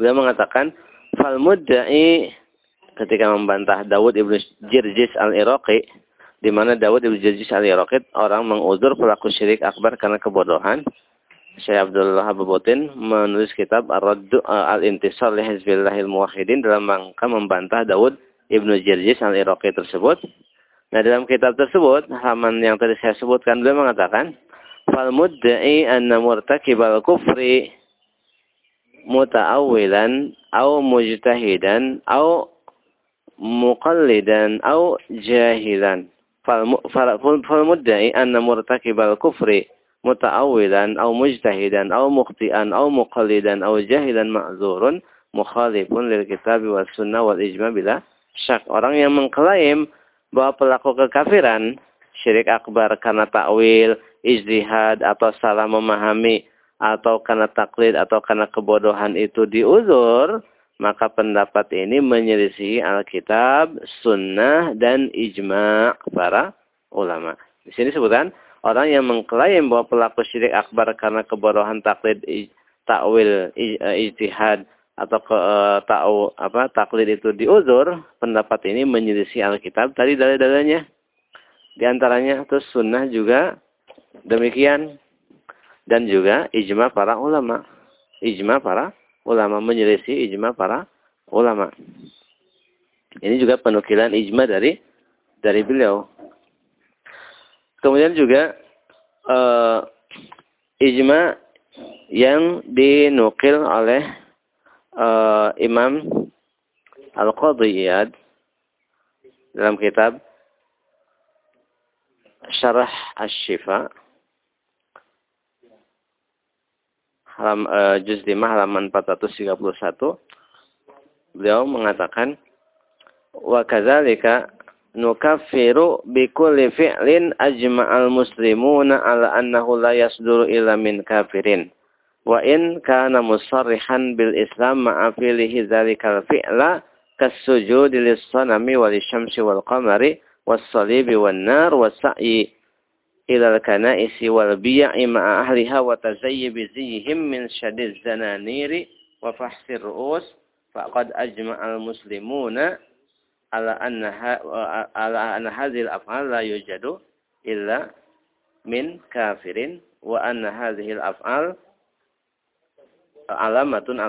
Beliau mengatakan fal mudda'i ketika membantah Dawud ibnu Jirjis al-Iraqi di mana Dawud Ibn Jajis al Rokit orang menguzur pelaku syirik akbar karena kebodohan. Syekh Abdullah Abu Butin menulis kitab Ar-Raddu eh, Al-Intisar li Hizbillahil Muwahhidin dalam rangka membantah Dawud Ibnu Jirjis al-Iraqi tersebut. Nah, dalam kitab tersebut, halaman yang tadi saya sebutkan, beliau mengatakan, Fal mudda'i anna murtakibal kufri muta'awilan au mujtahidan au muqallidan au jahilan فالمدعي أن مرتكب الكفر متأولا أو مجتهدا أو مخطئا أو مقلدا أو جاهلا معذور مخالف للكتاب والسنة والإجماع بلا syak. Orang yang mengklaim bahwa pelaku kekafiran, syirik akbar karena takwil, ijtihad atau salah memahami atau karena taklid atau karena kebodohan itu diuzur, maka pendapat ini menyelisih Alkitab, Sunnah, dan ijma para ulama. Di sini sebutkan orang yang mengklaim bahwa pelaku syirik akbar karena kebodohan taklid, takwil, e, ijtihad atau ke, uh, tahu apa taklid itu diuzur, pendapat ini menyelisih Alkitab tadi dalil-dalilnya. Di antaranya terus sunnah juga demikian dan juga ijma para ulama. Ijma para ulama menyelisih ijma para ulama. Ini juga penukilan ijma dari dari beliau. Kemudian juga uh, ijma yang dinukil oleh uh, Imam Al-Qadiyad dalam kitab Syarah Asy-Syifa halam, uh, juz 5 halaman 431 beliau mengatakan wa kadzalika nukaffiru bi kulli fi'lin ajma'al muslimuna ala annahu la yasduru illa min kafirin. Wa in kana musarrihan bil islam ma'a fi'lihi dzalikal fi'la kasujudi lis-sanami wal syamsi wal qamari was salibi wan nar was sa'i ila al-kana'isi wal biya'i ma'a ahliha wa tazayyi bi zihim min syadiz zananiri wa fahsir ru'us faqad ajma'al muslimuna ala anna ala anna hadhil af'al la yujadu illa min kafirin wa anna hadhil af'al alamatun